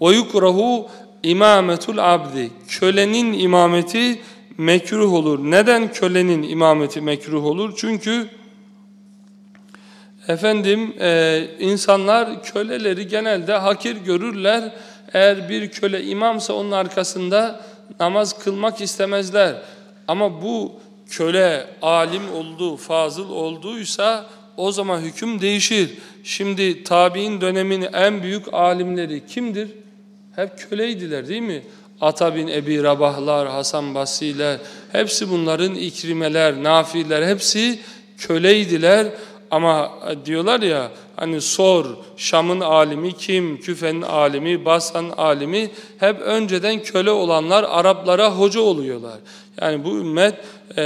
Ve yukrahu imametul abdi. Kölenin imameti mekruh olur. Neden kölenin imameti mekruh olur? Çünkü efendim e, insanlar köleleri genelde hakir görürler. Eğer bir köle imamsa onun arkasında namaz kılmak istemezler. Ama bu köle alim olduğu, fazıl olduysa o zaman hüküm değişir. Şimdi tabi'in döneminin en büyük alimleri kimdir? Hep köleydiler değil mi? Ata bin Ebi Rabahlar, Hasan Basri'ler, hepsi bunların ikrimeler, nafiler, hepsi köleydiler. Ama diyorlar ya hani sor Şam'ın alimi kim, Küfe'nin alimi, Basra'nın alimi hep önceden köle olanlar Araplara hoca oluyorlar. Yani bu ümmet e,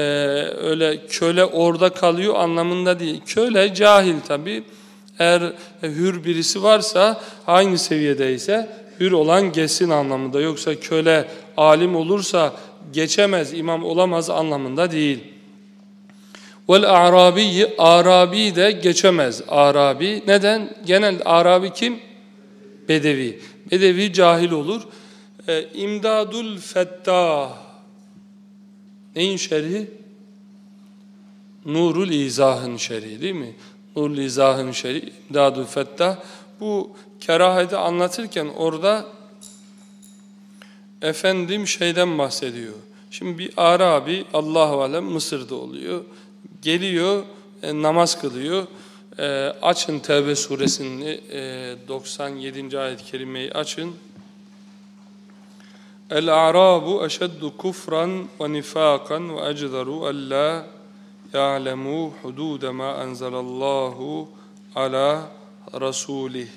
öyle köle orada kalıyor anlamında değil. Köle cahil tabi. Eğer hür birisi varsa hangi seviyedeyse hür olan geçsin anlamında. Yoksa köle alim olursa geçemez, imam olamaz anlamında değil. Vel arabi arabi de geçemez. Arabi neden? Genel arabi kim? Bedevi. Bedevi cahil olur. E, İmdadul fettah. Neyin şerhi? Nurul izahın şerhi değil mi? Nurul izahın şerhi. İmdadul fettah. Bu keraheti anlatırken orada efendim şeyden bahsediyor. Şimdi bir Arabi Allahu alem Mısır'da oluyor geliyor, e, namaz kılıyor. E, açın Tevbe suresini e, 97. ayet-i kerimeyi açın. El-a'rabu eşeddu kufran ve nifakan ve ecdaru alla ya'lemu hudude ma enzelallahu ala rasulih.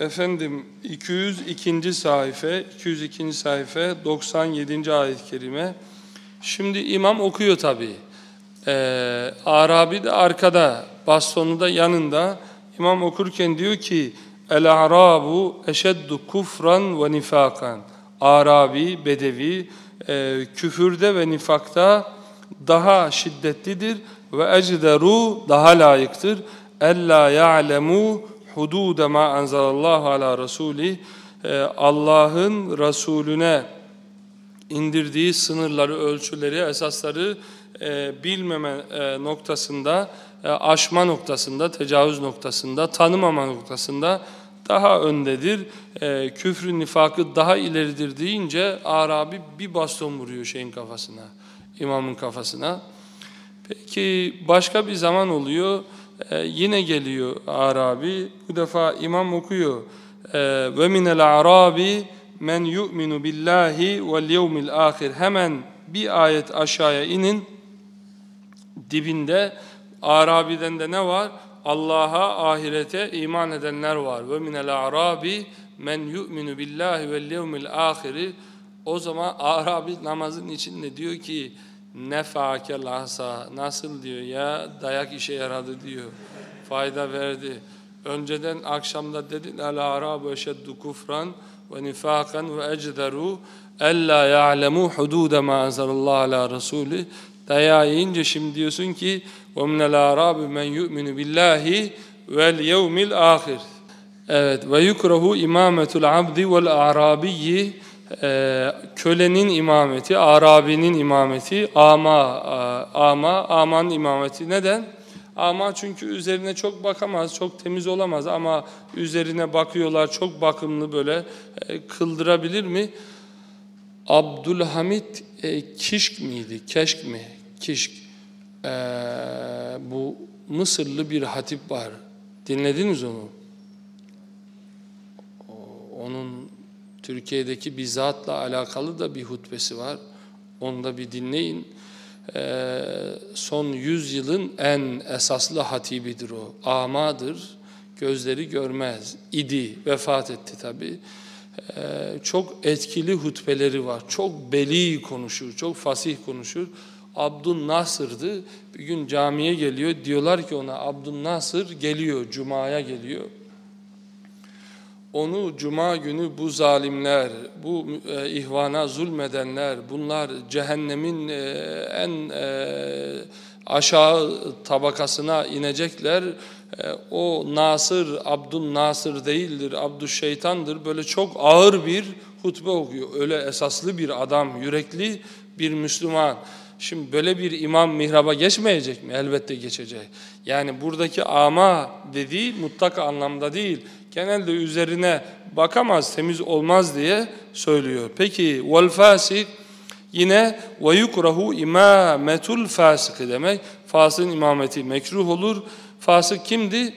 Efendim 202. sayfa, 202. sayfa 97. ayet-i kerime Şimdi imam okuyor tabi. Ee, Arabi de arkada, bastonu da yanında. İmam okurken diyor ki El-Arabu eşeddu kufran ve nifakan. Arabi, Bedevi e, küfürde ve nifakta daha şiddetlidir ve ecderu daha layıktır. Ella ya'lemu hudude ma enzelallahu ala rasulih. E, Allah'ın Resulüne indirdiği sınırları, ölçüleri, esasları e, bilmeme e, noktasında e, aşma noktasında, tecavüz noktasında, tanımama noktasında daha öndedir. E, küfrü nifakı daha ileridir deyince Arabi bir baston vuruyor şeyin kafasına, imamın kafasına. Peki başka bir zaman oluyor. Ee, yine geliyor Arabi. Bu defa imam okuyor. Ee, Ve minel arabi men yu'minu billahi vel yevmil ahir. Hemen bir ayet aşağıya inin. Dibinde Arabi'den de ne var? Allah'a, ahirete iman edenler var. Ve minel arabi men yu'minu billahi vel yevmil ahiri. O zaman Arabi namazın içinde diyor ki nefake lahsa nasıl diyor ya dayak işe yaradı diyor fayda verdi önceden akşamda dedi el arabu eşeddu kufran nifakan ve ecderu ella ya'lemu hudude ma anzalallahu ala rasulih dayağı yiyince şimdi diyorsun ki arabi men yu'minu billahi vel yevmil ahir evet ve yukrahu imametul abdi vel arabiyyi e, kölenin imameti, Arabi'nin imameti, ama, ama, amanın imameti. Neden? Ama çünkü üzerine çok bakamaz, çok temiz olamaz ama üzerine bakıyorlar, çok bakımlı böyle e, kıldırabilir mi? Abdülhamit e, Kişk miydi? Keşk mi? Kişk. E, bu Mısırlı bir hatip var. Dinlediniz onu? Onun Türkiye'deki bir zatla alakalı da bir hutbesi var. Onu da bir dinleyin. Ee, son yüzyılın en esaslı hatibidir o. Amadır, gözleri görmez. İdi, vefat etti tabi. Ee, çok etkili hutbeleri var. Çok beli konuşur, çok fasih konuşur. Abdun Nasır'dı. Bir gün camiye geliyor. Diyorlar ki ona Abdun Nasır geliyor, Cuma'ya geliyor onu cuma günü bu zalimler, bu e, ihvana zulmedenler, bunlar cehennemin e, en e, aşağı tabakasına inecekler. E, o Nasır, Abdun Nasır değildir, Abdü Şeytandır. Böyle çok ağır bir hutbe okuyor. Öyle esaslı bir adam, yürekli bir Müslüman. Şimdi böyle bir imam mihraba geçmeyecek mi? Elbette geçecek. Yani buradaki ama dediği mutlak anlamda değil genelde üzerine bakamaz, temiz olmaz diye söylüyor. Peki vel fasik yine ve yukrahu imametul fasık demek. Fasığın imameti mekruh olur. Fasık kimdi?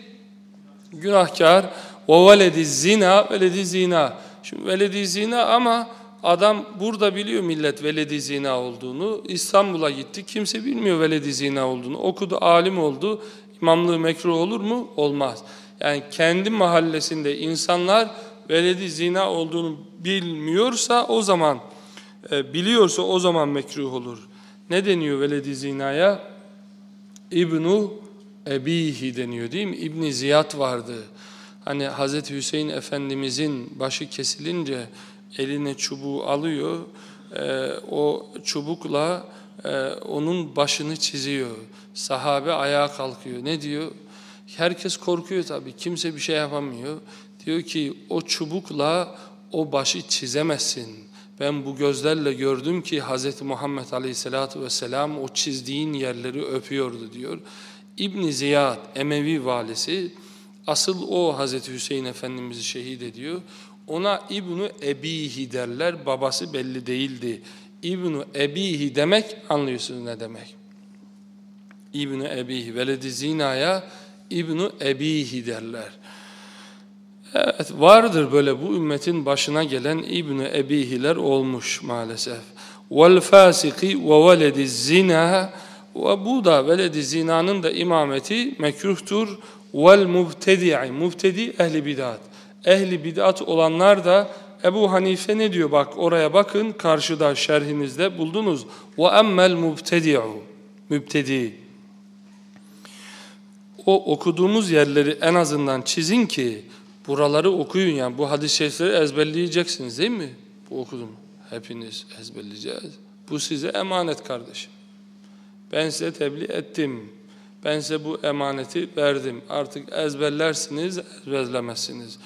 Günahkar. Ve veledi zina, veledi zina. Şimdi veledi zina ama adam burada biliyor millet veledi zina olduğunu. İstanbul'a gitti. Kimse bilmiyor veledi zina olduğunu. Okudu, alim oldu. İmamlığı mekruh olur mu? Olmaz. Yani kendi mahallesinde insanlar veledi zina olduğunu bilmiyorsa o zaman e, biliyorsa o zaman mekruh olur. Ne deniyor veledi zinaya? İbnu Ebihi deniyor değil mi? İbni Ziyad vardı. Hani Hazreti Hüseyin Efendimizin başı kesilince eline çubuğu alıyor. E, o çubukla e, onun başını çiziyor. Sahabe ayağa kalkıyor. Ne diyor? Herkes korkuyor tabii. Kimse bir şey yapamıyor. Diyor ki o çubukla o başı çizemezsin. Ben bu gözlerle gördüm ki Hz. Muhammed Aleyhisselatü Vesselam o çizdiğin yerleri öpüyordu diyor. İbn Ziyad Emevi valisi asıl o Hz. Hüseyin Efendimiz'i şehit ediyor. Ona İbnu Ebihi derler. Babası belli değildi. İbnu Ebihi demek anlıyorsunuz ne demek. İbnu Ebihi veledi zinaya İbnu Ebihi derler. Evet vardır böyle bu ümmetin başına gelen İbnu Ebihiler olmuş maalesef. Vel fasiki ve veledi zina ve bu da veledi zinanın da imameti mekruhtur. Vel mubtedi'i mubtedi ehli bid'at. Ehli bid'at olanlar da Ebu Hanife ne diyor bak oraya bakın karşıda şerhinizde buldunuz. Ve emmel mubtedi'u mübtedi o okuduğumuz yerleri en azından çizin ki buraları okuyun yani bu hadis-i şerifleri ezberleyeceksiniz değil mi? Bu okudum. Hepiniz ezberleyeceğiz. Bu size emanet kardeşim. Ben size tebliğ ettim. Ben size bu emaneti verdim. Artık ezberlersiniz, ezberlemezsiniz.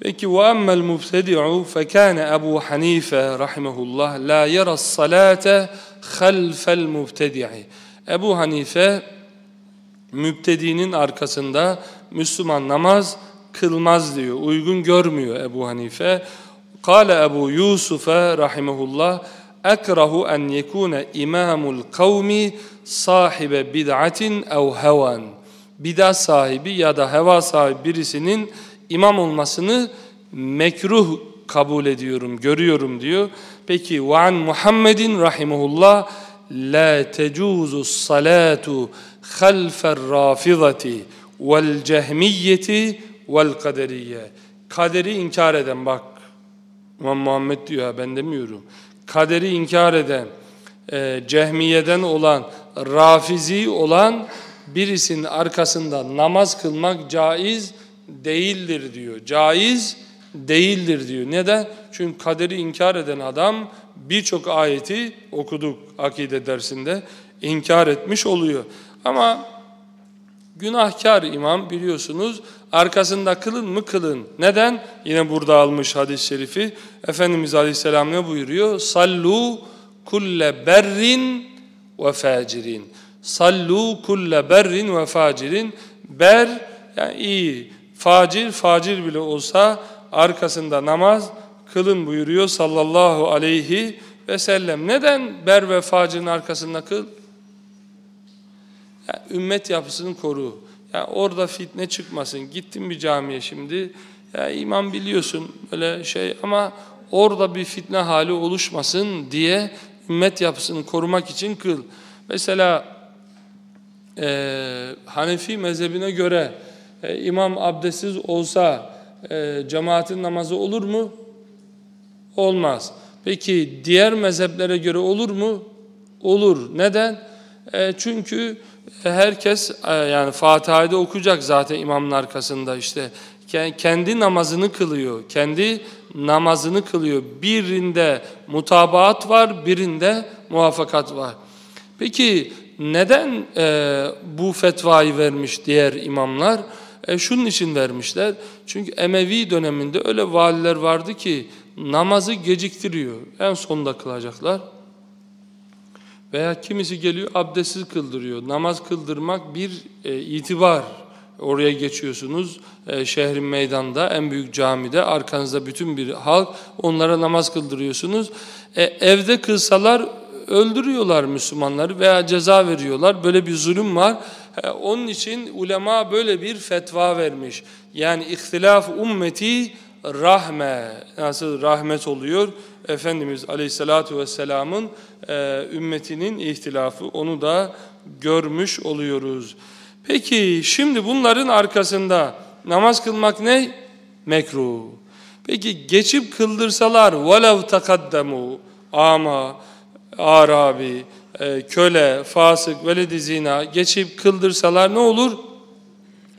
Peki ve emmel mubtedi'u fekâne Ebu Hanife rahimehullah la yara salate halfel mubtedi'i. Ebu Hanife müptedinin arkasında Müslüman namaz kılmaz diyor. Uygun görmüyor Ebu Hanife. Kale Ebu Yusuf'e rahimehullah ekrahu en yekune imamul kavmi sahibe bid'atin ev hevan. Bid'a sahibi ya da heva sahibi birisinin imam olmasını mekruh kabul ediyorum, görüyorum diyor. Peki ve an Muhammedin rahimehullah salatu halfer rafidati vel cehmiyeti vel kaderiye. Kaderi inkar eden bak İmam Muhammed diyor ha ben demiyorum. Kaderi inkar eden, e, cehmiyeden olan, rafizi olan birisinin arkasında namaz kılmak caiz değildir diyor. Caiz değildir diyor. Neden? Çünkü kaderi inkar eden adam birçok ayeti okuduk akide dersinde inkar etmiş oluyor. Ama günahkar imam biliyorsunuz arkasında kılın mı kılın. Neden? Yine burada almış hadis-i şerifi. Efendimiz Aleyhisselam ne buyuruyor? Sallu kulle berrin ve facirin. Sallu kulle berrin ve facirin. Ber yani iyi, facir, facir bile olsa arkasında namaz kılın buyuruyor sallallahu aleyhi ve sellem. Neden ber ve facirin arkasında kıl? Yani ümmet yapısını koru. Yani orada fitne çıkmasın. Gittim bir camiye şimdi. Ya imam biliyorsun böyle şey ama orada bir fitne hali oluşmasın diye ümmet yapısını korumak için kıl. Mesela e, Hanefi mezhebine göre e, imam abdestsiz olsa e, cemaatin namazı olur mu? Olmaz. Peki diğer mezheplere göre olur mu? Olur. Neden? E, çünkü herkes e, yani Fatiha'da okuyacak zaten imamın arkasında işte kendi namazını kılıyor. Kendi namazını kılıyor. Birinde mutabaat var, birinde muvaffakat var. Peki neden e, bu fetvayı vermiş diğer imamlar? E, şunun için vermişler. Çünkü Emevi döneminde öyle valiler vardı ki namazı geciktiriyor. En sonda kılacaklar. Veya kimisi geliyor abdestsiz kıldırıyor. Namaz kıldırmak bir e, itibar. Oraya geçiyorsunuz e, şehrin meydanda en büyük camide arkanızda bütün bir halk onlara namaz kıldırıyorsunuz. E, evde kılsalar öldürüyorlar Müslümanları veya ceza veriyorlar. Böyle bir zulüm var. E, onun için ulema böyle bir fetva vermiş. Yani ihtilaf ümmeti rahme nasıl rahmet oluyor? Efendimiz Aleyhisselatü Vesselam'ın e, ümmetinin ihtilafı onu da görmüş oluyoruz. Peki şimdi bunların arkasında namaz kılmak ne? Mekruh. Peki geçip kıldırsalar velev takaddamu ama arabi e, köle fasık veledi zina geçip kıldırsalar ne olur?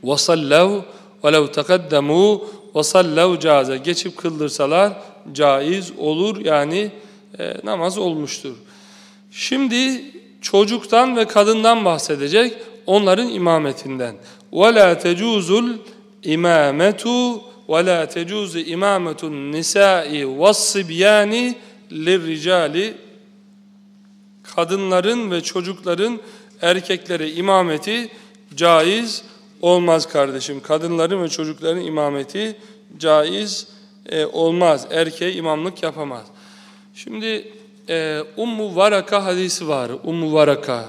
Vasallav velev takaddamu وَصَلَّوْ caze Geçip kıldırsalar caiz olur yani e, namaz olmuştur. Şimdi çocuktan ve kadından bahsedecek onların imametinden. وَلَا تَجُوزُ الْاِمَامَةُ وَلَا تَجُوزُ اِمَامَةُ النِّسَاءِ وَالصِّبْيَانِ لِلْرِجَالِ kadınların ve çocukların erkeklere imameti caiz olmaz kardeşim. Kadınların ve çocukların imameti caiz e, olmaz. Erkeğe imamlık yapamaz. Şimdi e, Ummu Varaka hadisi var. Ummu Varaka.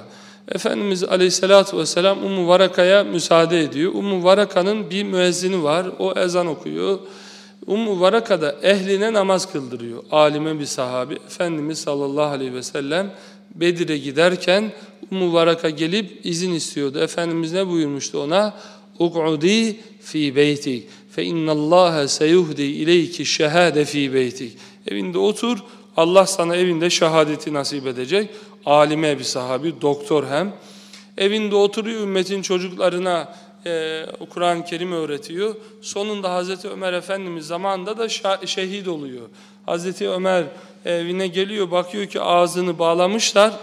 Efendimiz Aleyhisselatü Vesselam Ummu Varaka'ya müsaade ediyor. Ummu Varaka'nın bir müezzini var. O ezan okuyor. Ummu Varaka da ehline namaz kıldırıyor. Alime bir sahabi. Efendimiz sallallahu aleyhi ve sellem Bedir'e giderken Ummu Varaka gelip izin istiyordu. Efendimiz ne buyurmuştu ona? Uk'udi fi beytik fe innallaha seyuhdi ileyki şehade fi beytik. Evinde otur. Allah sana evinde şehadeti nasip edecek. Alime bir sahabi, doktor hem. Evinde oturuyor ümmetin çocuklarına e, Kur'an-ı Kerim öğretiyor. Sonunda Hazreti Ömer Efendimiz zamanında da şehit oluyor. Hazreti Ömer evine geliyor bakıyor ki ağzını bağlamışlar.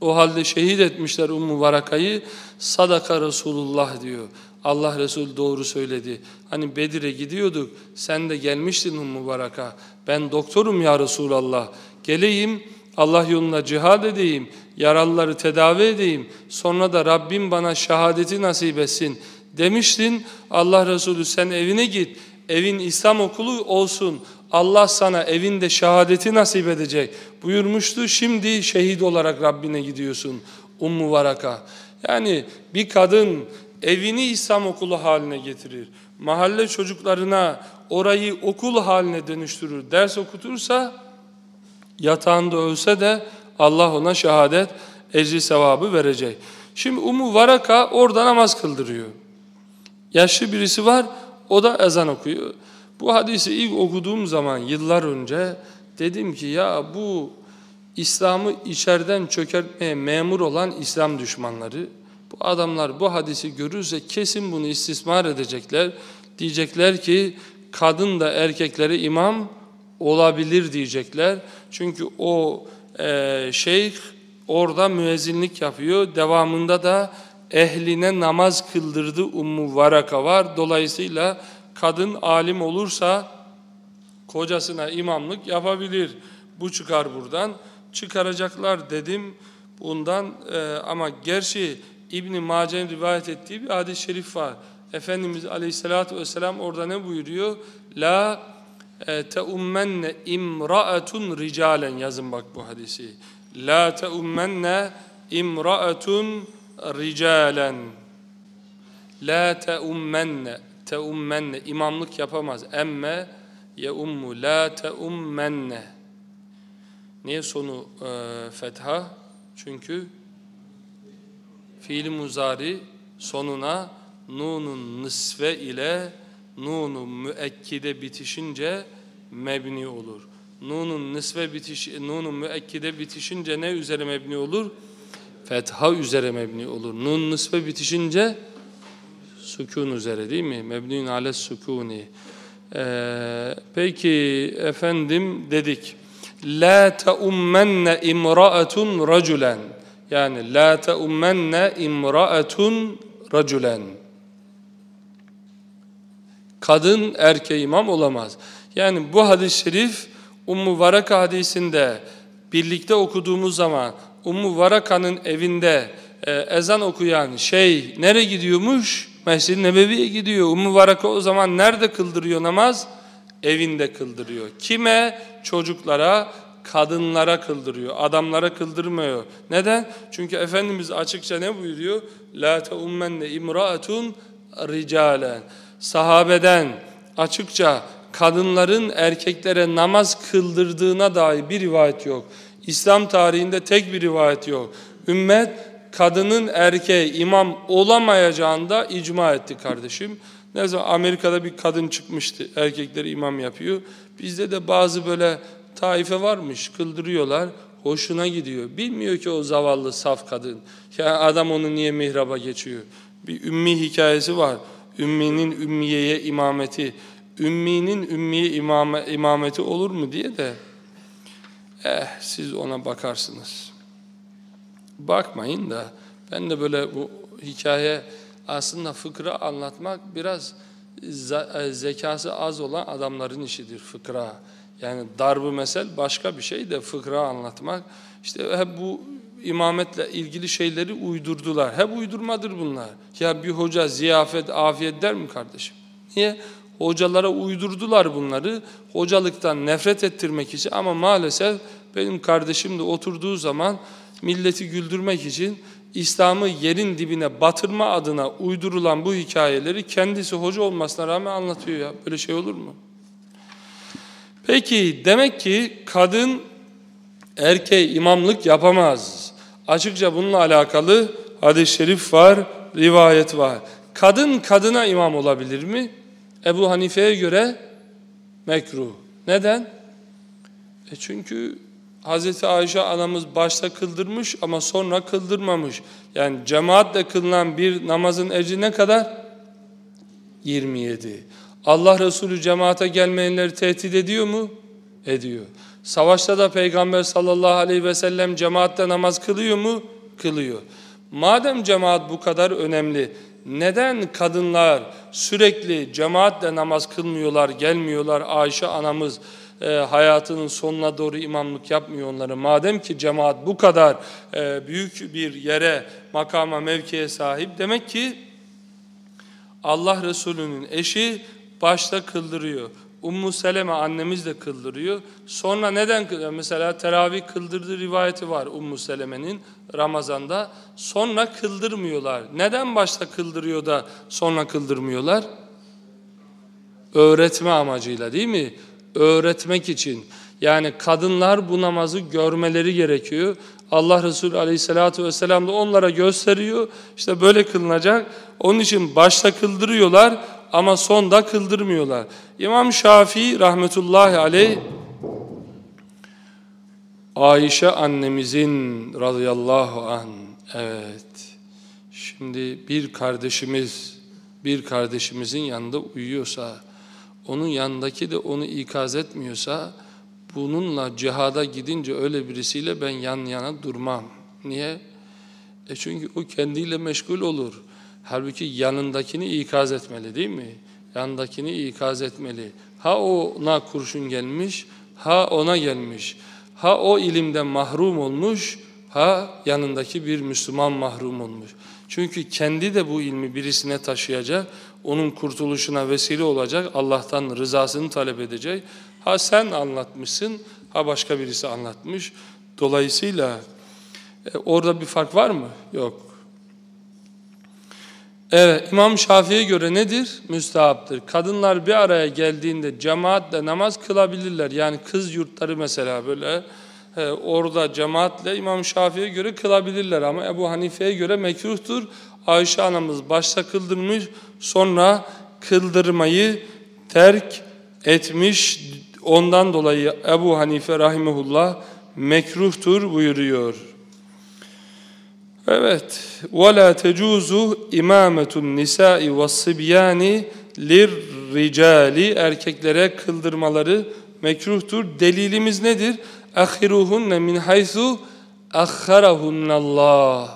O halde şehit etmişler Ummu Varaka'yı. Sadaka Resulullah diyor. Allah Resulü doğru söyledi. Hani Bedir'e gidiyorduk. Sen de gelmiştin Ummu Varaka. Ben doktorum ya Resulallah. Geleyim Allah yolunda cihad edeyim. Yaralıları tedavi edeyim. Sonra da Rabbim bana şehadeti nasip etsin demiştin. Allah Resulü sen evine git. Evin İslam okulu olsun. Allah sana evinde şehadeti nasip edecek buyurmuştu. Şimdi şehit olarak Rabbine gidiyorsun. Ummu Varaka. Yani bir kadın evini İslam okulu haline getirir. Mahalle çocuklarına orayı okul haline dönüştürür. Ders okutursa yatağında ölse de Allah ona şehadet ecri sevabı verecek. Şimdi Ummu Varaka orada namaz kıldırıyor. Yaşlı birisi var o da ezan okuyor. Bu hadisi ilk okuduğum zaman yıllar önce dedim ki ya bu İslam'ı içeriden çökertmeye memur olan İslam düşmanları bu adamlar bu hadisi görürse kesin bunu istismar edecekler. Diyecekler ki kadın da erkeklere imam olabilir diyecekler. Çünkü o e, şeyh orada müezzinlik yapıyor. Devamında da ehline namaz kıldırdı Ummu Varaka var. Dolayısıyla kadın alim olursa kocasına imamlık yapabilir. Bu çıkar buradan. Çıkaracaklar dedim bundan e, ama gerçi İbn-i Mace'nin rivayet ettiği bir hadis-i şerif var. Efendimiz Aleyhisselatü Vesselam orada ne buyuruyor? La teummenne imraatun ricalen yazın bak bu hadisi. La teummenne imraatun ricalen. La teummenne teummenne imamlık yapamaz. Emme ye ummu la teummenne. Niye sonu e, fetha? Çünkü fiili muzari sonuna nunun nısve ile nunun müekkide bitişince mebni olur. Nunun nisve bitiş nunun müekkide bitişince ne üzere mebni olur? Fetha üzere mebni olur. Nun nisve bitişince sükun üzere değil mi? Mebniun ale sükuni. Ee, peki efendim dedik. La teummenne imraatun raculen. Yani la teummenne imraatun raculen. Kadın erkeğe imam olamaz. Yani bu hadis-i şerif Ummu Varaka hadisinde birlikte okuduğumuz zaman Ummu Varaka'nın evinde e, ezan okuyan şey nereye gidiyormuş? Mescid-i Nebevi'ye gidiyor. Ummu Varaka o zaman nerede kıldırıyor namaz? Evinde kıldırıyor. Kime? Çocuklara, kadınlara kıldırıyor. Adamlara kıldırmıyor. Neden? Çünkü Efendimiz açıkça ne buyuruyor? La teummenne imraatun ricalen. Sahabeden açıkça kadınların erkeklere namaz kıldırdığına dair bir rivayet yok. İslam tarihinde tek bir rivayet yok. Ümmet kadının erkeğe imam olamayacağında icma etti kardeşim. Ne zaman Amerika'da bir kadın çıkmıştı erkekleri imam yapıyor. Bizde de bazı böyle taife varmış kıldırıyorlar. Hoşuna gidiyor. Bilmiyor ki o zavallı saf kadın. Ya adam onu niye mihraba geçiyor? Bir ümmi hikayesi var. Ümminin ümmiyeye imameti. Ümminin ümmiye imame, imameti olur mu diye de eh siz ona bakarsınız. Bakmayın da ben de böyle bu hikaye aslında fıkra anlatmak biraz e, zekası az olan adamların işidir fıkra. Yani darbı mesel başka bir şey de fıkra anlatmak. İşte hep bu imametle ilgili şeyleri uydurdular. Hep uydurmadır bunlar. Ya bir hoca ziyafet, afiyet der mi kardeşim? Niye? Hocalara uydurdular bunları. Hocalıktan nefret ettirmek için ama maalesef benim kardeşim de oturduğu zaman milleti güldürmek için İslam'ı yerin dibine batırma adına uydurulan bu hikayeleri kendisi hoca olmasına rağmen anlatıyor ya. Böyle şey olur mu? Peki demek ki kadın erkeğe imamlık yapamaz. Açıkça bununla alakalı hadis-i şerif var, rivayet var. Kadın kadına imam olabilir mi? Ebu Hanife'ye göre mekruh. Neden? E çünkü Hazreti Ayşe anamız başta kıldırmış ama sonra kıldırmamış. Yani cemaatle kılınan bir namazın ecri ne kadar? 27. Allah Resulü cemaate gelmeyenleri tehdit ediyor mu? Ediyor. Savaşta da Peygamber sallallahu aleyhi ve sellem cemaatle namaz kılıyor mu? Kılıyor. Madem cemaat bu kadar önemli, neden kadınlar sürekli cemaatle namaz kılmıyorlar, gelmiyorlar Ayşe anamız e, hayatının sonuna doğru imamlık yapmıyor onlara. Madem ki cemaat bu kadar e, büyük bir yere, makama, mevkiye sahip demek ki Allah Resulü'nün eşi başta kıldırıyor. Ummu Seleme annemiz de kıldırıyor. Sonra neden kıldırıyor? Mesela teravih kıldırdığı rivayeti var Ummu Seleme'nin Ramazan'da. Sonra kıldırmıyorlar. Neden başta kıldırıyor da sonra kıldırmıyorlar? Öğretme amacıyla değil mi? Öğretmek için. Yani kadınlar bu namazı görmeleri gerekiyor. Allah Resulü Aleyhisselatü vesselam da onlara gösteriyor. İşte böyle kılınacak. Onun için başta kıldırıyorlar ama sonda kıldırmıyorlar. İmam Şafii rahmetullahi aleyh Ayşe annemizin radıyallahu an evet şimdi bir kardeşimiz bir kardeşimizin yanında uyuyorsa onun yanındaki de onu ikaz etmiyorsa bununla cihada gidince öyle birisiyle ben yan yana durmam. Niye? E çünkü o kendiyle meşgul olur. Halbuki yanındakini ikaz etmeli değil mi? Yanındakini ikaz etmeli. Ha ona kurşun gelmiş, ha ona gelmiş. Ha o ilimden mahrum olmuş, ha yanındaki bir Müslüman mahrum olmuş. Çünkü kendi de bu ilmi birisine taşıyacak, onun kurtuluşuna vesile olacak, Allah'tan rızasını talep edecek. Ha sen anlatmışsın, ha başka birisi anlatmış. Dolayısıyla e, orada bir fark var mı? Yok. Evet, İmam Şafii'ye göre nedir? Müstahaptır. Kadınlar bir araya geldiğinde cemaatle namaz kılabilirler. Yani kız yurtları mesela böyle e, orada cemaatle İmam Şafii'ye göre kılabilirler. Ama Ebu Hanife'ye göre mekruhtur. Ayşe anamız başta kıldırmış, sonra kıldırmayı terk etmiş. Ondan dolayı Ebu Hanife rahimehullah mekruhtur buyuruyor. Evet. وَلَا تَجُوزُ اِمَامَةُ النِّسَاءِ وَالصِّبْيَانِ لِلْرِجَالِ Erkeklere kıldırmaları mekruhtur. Delilimiz nedir? اَخِرُهُنَّ مِنْ حَيْثُ اَخَّرَهُنَّ اللّٰهِ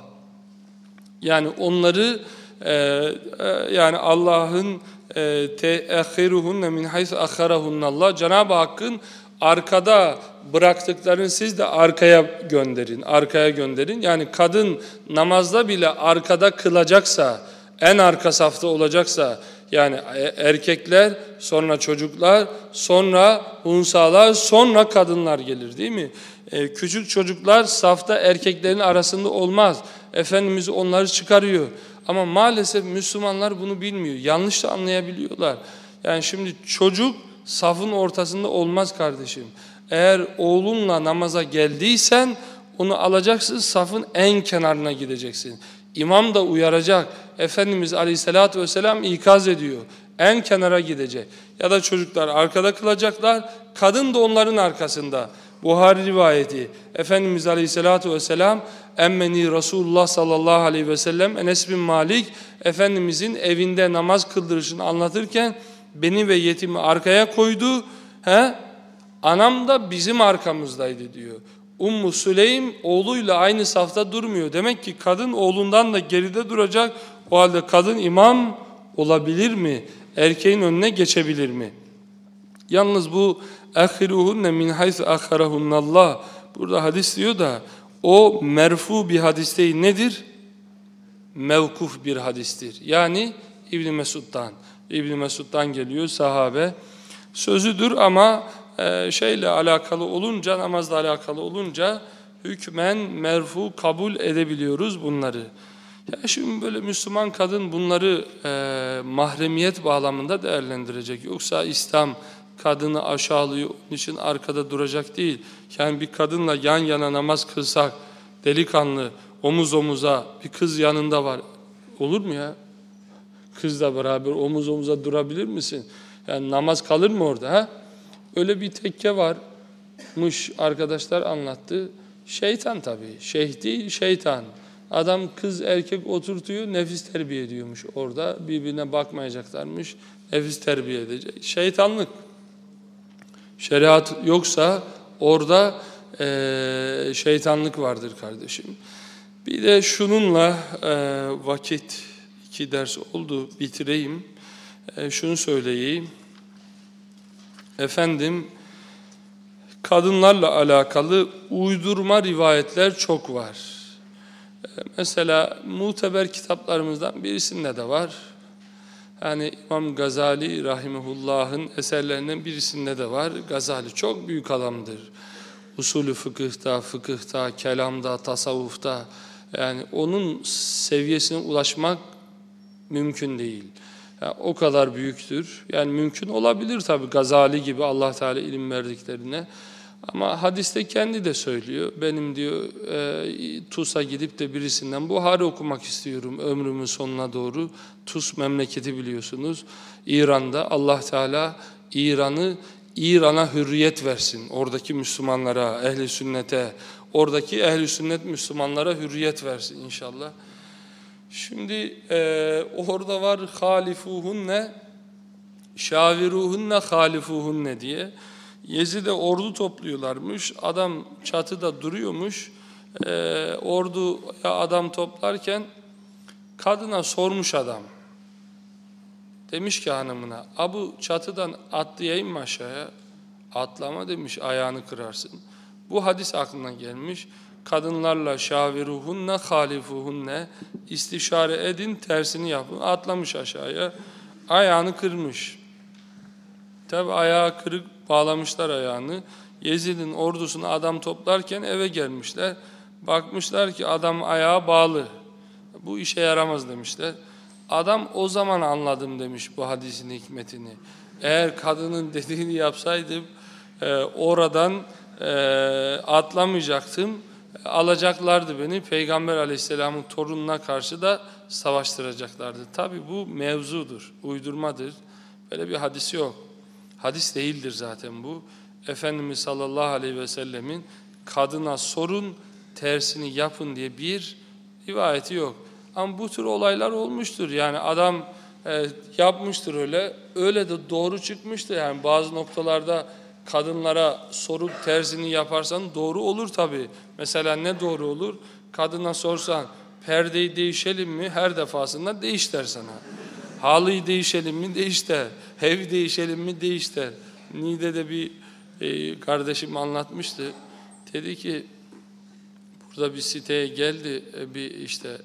Yani onları e, e, yani Allah'ın e, te'ehiruhunne min haythu akharahunallah Cenab-ı Hakk'ın arkada bıraktıklarını siz de arkaya gönderin. Arkaya gönderin. Yani kadın namazda bile arkada kılacaksa, en arka safta olacaksa yani erkekler, sonra çocuklar, sonra unsalar, sonra kadınlar gelir değil mi? Ee, küçük çocuklar safta erkeklerin arasında olmaz. Efendimiz onları çıkarıyor. Ama maalesef Müslümanlar bunu bilmiyor. Yanlış da anlayabiliyorlar. Yani şimdi çocuk safın ortasında olmaz kardeşim. Eğer oğlunla namaza geldiysen onu alacaksın safın en kenarına gideceksin. İmam da uyaracak. Efendimiz Aleyhisselatü Vesselam ikaz ediyor. En kenara gidecek. Ya da çocuklar arkada kılacaklar. Kadın da onların arkasında. Buhari rivayeti. Efendimiz Aleyhisselatü Vesselam emmeni Resulullah sallallahu aleyhi ve sellem Enes bin Malik Efendimizin evinde namaz kıldırışını anlatırken beni ve yetimi arkaya koydu. He? Anam da bizim arkamızdaydı diyor. Ummu Süleym oğluyla aynı safta durmuyor. Demek ki kadın oğlundan da geride duracak. O halde kadın imam olabilir mi? Erkeğin önüne geçebilir mi? Yalnız bu ahiruhunne min haythu akharahunnallah burada hadis diyor da o merfu bir hadis değil nedir? Mevkuf bir hadistir. Yani İbn Mesud'dan. İbn Mesud'dan geliyor sahabe. Sözüdür ama e, şeyle alakalı olunca, namazla alakalı olunca hükmen merfu kabul edebiliyoruz bunları. Ya şimdi böyle Müslüman kadın bunları e, mahremiyet bağlamında değerlendirecek. Yoksa İslam kadını aşağılıyor, onun için arkada duracak değil. Yani bir kadınla yan yana namaz kılsak, delikanlı, omuz omuza, bir kız yanında var. Olur mu ya? Kızla beraber omuz omuza durabilir misin? Yani namaz kalır mı orada? Ha? Öyle bir tekke varmış arkadaşlar anlattı. Şeytan tabii. Şeyh değil şeytan. Adam kız erkek oturtuyor nefis terbiye ediyormuş orada. Birbirine bakmayacaklarmış. Nefis terbiye edecek. Şeytanlık. Şeriat yoksa orada e, şeytanlık vardır kardeşim. Bir de şununla e, vakit iki ders oldu bitireyim. E, şunu söyleyeyim. Efendim kadınlarla alakalı uydurma rivayetler çok var. Ee, mesela muteber kitaplarımızdan birisinde de var. Yani İmam Gazali Rahimullah'ın eserlerinden birisinde de var. Gazali çok büyük adamdır. Usulü fıkıhta, fıkıhta, kelamda, tasavvufta yani onun seviyesine ulaşmak mümkün değil. Yani o kadar büyüktür. Yani mümkün olabilir tabi Gazali gibi Allah Teala ilim verdiklerine. Ama hadiste kendi de söylüyor. Benim diyor e, TUS'a gidip de birisinden Buhari okumak istiyorum ömrümün sonuna doğru. TUS memleketi biliyorsunuz. İran'da Allah Teala İran'ı İran'a hürriyet versin. Oradaki Müslümanlara, ehli sünnete, oradaki ehli sünnet Müslümanlara hürriyet versin inşallah. Şimdi e, orada var halifuhunne şaviruhunne halifuhunne diye. Yezid'e ordu topluyorlarmış. Adam çatıda duruyormuş. E, ordu adam toplarken kadına sormuş adam. Demiş ki hanımına, abu çatıdan atlayayım mı aşağıya? Atlama demiş, ayağını kırarsın. Bu hadis aklına gelmiş. Kadınlarla şaviruhunne halifuhunne istişare edin, tersini yapın. Atlamış aşağıya, ayağını kırmış. Tabi ayağı kırık bağlamışlar ayağını. Yezid'in ordusunu adam toplarken eve gelmişler. Bakmışlar ki adam ayağı bağlı. Bu işe yaramaz demişler. Adam o zaman anladım demiş bu hadisin hikmetini. Eğer kadının dediğini yapsaydım e, oradan e, atlamayacaktım. Alacaklardı beni. Peygamber aleyhisselamın torununa karşı da savaştıracaklardı. Tabi bu mevzudur, uydurmadır. Böyle bir hadisi yok. Hadis değildir zaten bu. Efendimiz sallallahu aleyhi ve sellemin kadına sorun, tersini yapın diye bir rivayeti yok. Ama bu tür olaylar olmuştur. Yani adam e, yapmıştır öyle. Öyle de doğru çıkmıştır. Yani bazı noktalarda kadınlara sorup tersini yaparsan doğru olur tabi. Mesela ne doğru olur? Kadına sorsan perdeyi değişelim mi? Her defasında değiş der sana. Halıyı değişelim mi? Değiş der. Ev değişelim mi? Değiş der. Niğde'de bir e, kardeşim anlatmıştı. Dedi ki burada bir siteye geldi e, bir işte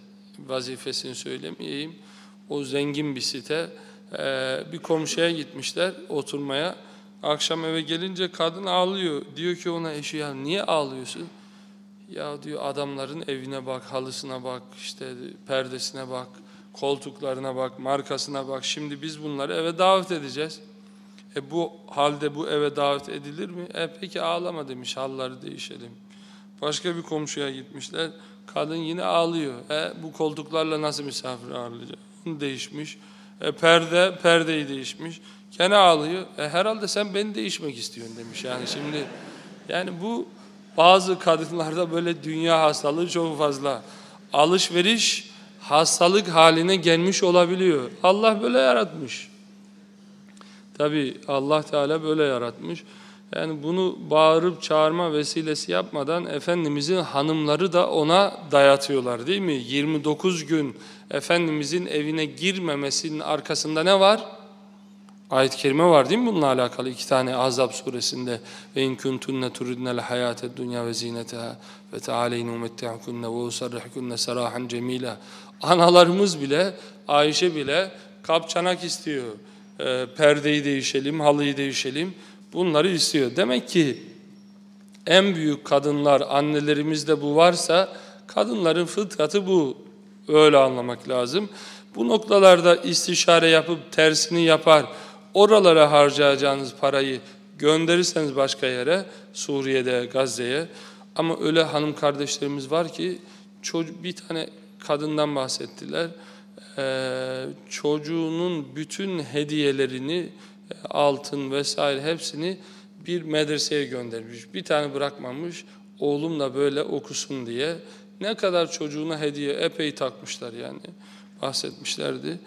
vazifesini söylemeyeyim. O zengin bir site. E, bir komşuya gitmişler oturmaya. Akşam eve gelince kadın ağlıyor. Diyor ki ona eşi ya niye ağlıyorsun? Ya diyor adamların evine bak, halısına bak, işte perdesine bak, koltuklarına bak, markasına bak. Şimdi biz bunları eve davet edeceğiz. E bu halde bu eve davet edilir mi? E peki ağlama demiş, halları değişelim. Başka bir komşuya gitmişler. Kadın yine ağlıyor. E bu koltuklarla nasıl misafir ağırlayacak? Değişmiş. E perde, perdeyi değişmiş. Gene ağlıyor. E herhalde sen beni değişmek istiyorsun demiş. Yani şimdi yani bu bazı kadınlarda böyle dünya hastalığı çok fazla. Alışveriş hastalık haline gelmiş olabiliyor. Allah böyle yaratmış. Tabi Allah Teala böyle yaratmış. Yani bunu bağırıp çağırma vesilesi yapmadan Efendimizin hanımları da ona dayatıyorlar değil mi? 29 gün Efendimizin evine girmemesinin arkasında ne var? Ayet-i kerime var değil mi bununla alakalı? iki tane Azab suresinde ve in kuntunne turidnel hayate dunya ve zineteha ve tealeynu metti'kunne ve usarrihkunne sarahan cemila. Analarımız bile, Ayşe bile kapçanak istiyor. E, perdeyi değişelim, halıyı değişelim. Bunları istiyor. Demek ki en büyük kadınlar, annelerimizde bu varsa kadınların fıtratı bu. Öyle anlamak lazım. Bu noktalarda istişare yapıp tersini yapar, oralara harcayacağınız parayı gönderirseniz başka yere, Suriye'de, Gazze'ye ama öyle hanım kardeşlerimiz var ki bir tane kadından bahsettiler. Ee, çocuğunun bütün hediyelerini, altın vesaire hepsini bir medreseye göndermiş. Bir tane bırakmamış, oğlumla böyle okusun diye. Ne kadar çocuğuna hediye epey takmışlar yani bahsetmişlerdi.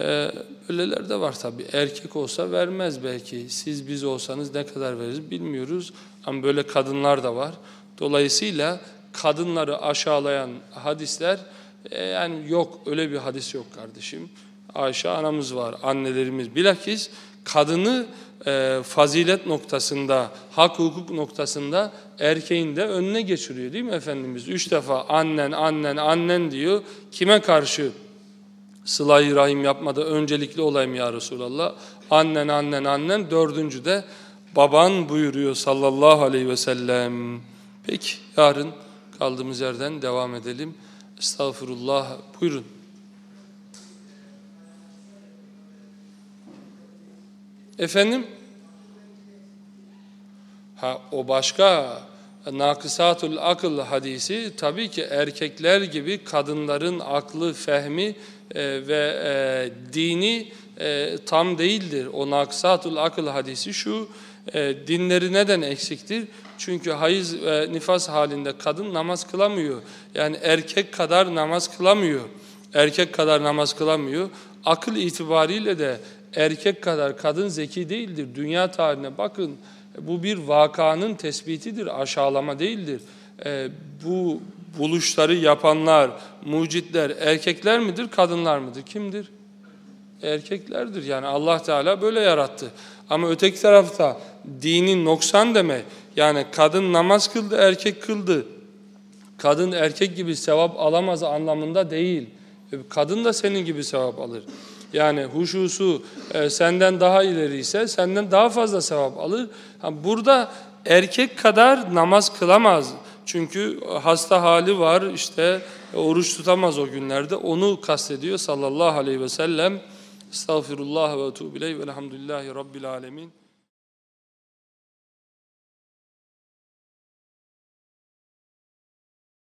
Ee, öyleler de var tabii. Erkek olsa vermez belki. Siz biz olsanız ne kadar veririz bilmiyoruz. Ama böyle kadınlar da var. Dolayısıyla kadınları aşağılayan hadisler e, yani yok öyle bir hadis yok kardeşim. Ayşe anamız var, annelerimiz. Bilakis kadını e, fazilet noktasında, hak hukuk noktasında erkeğin de önüne geçiriyor değil mi Efendimiz? Üç defa annen, annen, annen diyor. Kime karşı? Sıla-i Rahim yapmada öncelikli olayım ya Resulallah. Annen, annen, annen. Dördüncü de baban buyuruyor sallallahu aleyhi ve sellem. Peki yarın kaldığımız yerden devam edelim. Estağfurullah. Buyurun. Efendim? Ha o başka nakısatul akıl hadisi tabii ki erkekler gibi kadınların aklı, fehmi ve e, dini e, tam değildir. O nakısatul akıl hadisi şu e, dinleri neden eksiktir? Çünkü hayız ve nifas halinde kadın namaz kılamıyor. Yani erkek kadar namaz kılamıyor. Erkek kadar namaz kılamıyor. Akıl itibariyle de erkek kadar kadın zeki değildir. Dünya tarihine bakın bu bir vakanın tespitidir, aşağılama değildir. E, bu buluşları yapanlar, mucitler erkekler midir, kadınlar mıdır? Kimdir? Erkeklerdir. Yani Allah Teala böyle yarattı. Ama öteki tarafta dinin noksan demek, yani kadın namaz kıldı, erkek kıldı. Kadın erkek gibi sevap alamaz anlamında değil. E, Kadın da senin gibi sevap alır. Yani huşusu e, senden daha ileri ise senden daha fazla sevap alır. Ha, burada erkek kadar namaz kılamaz. Çünkü hasta hali var işte e, oruç tutamaz o günlerde. Onu kastediyor sallallahu aleyhi ve sellem. Estağfirullah ve etûbü ileyh velhamdülillahi rabbil alemin.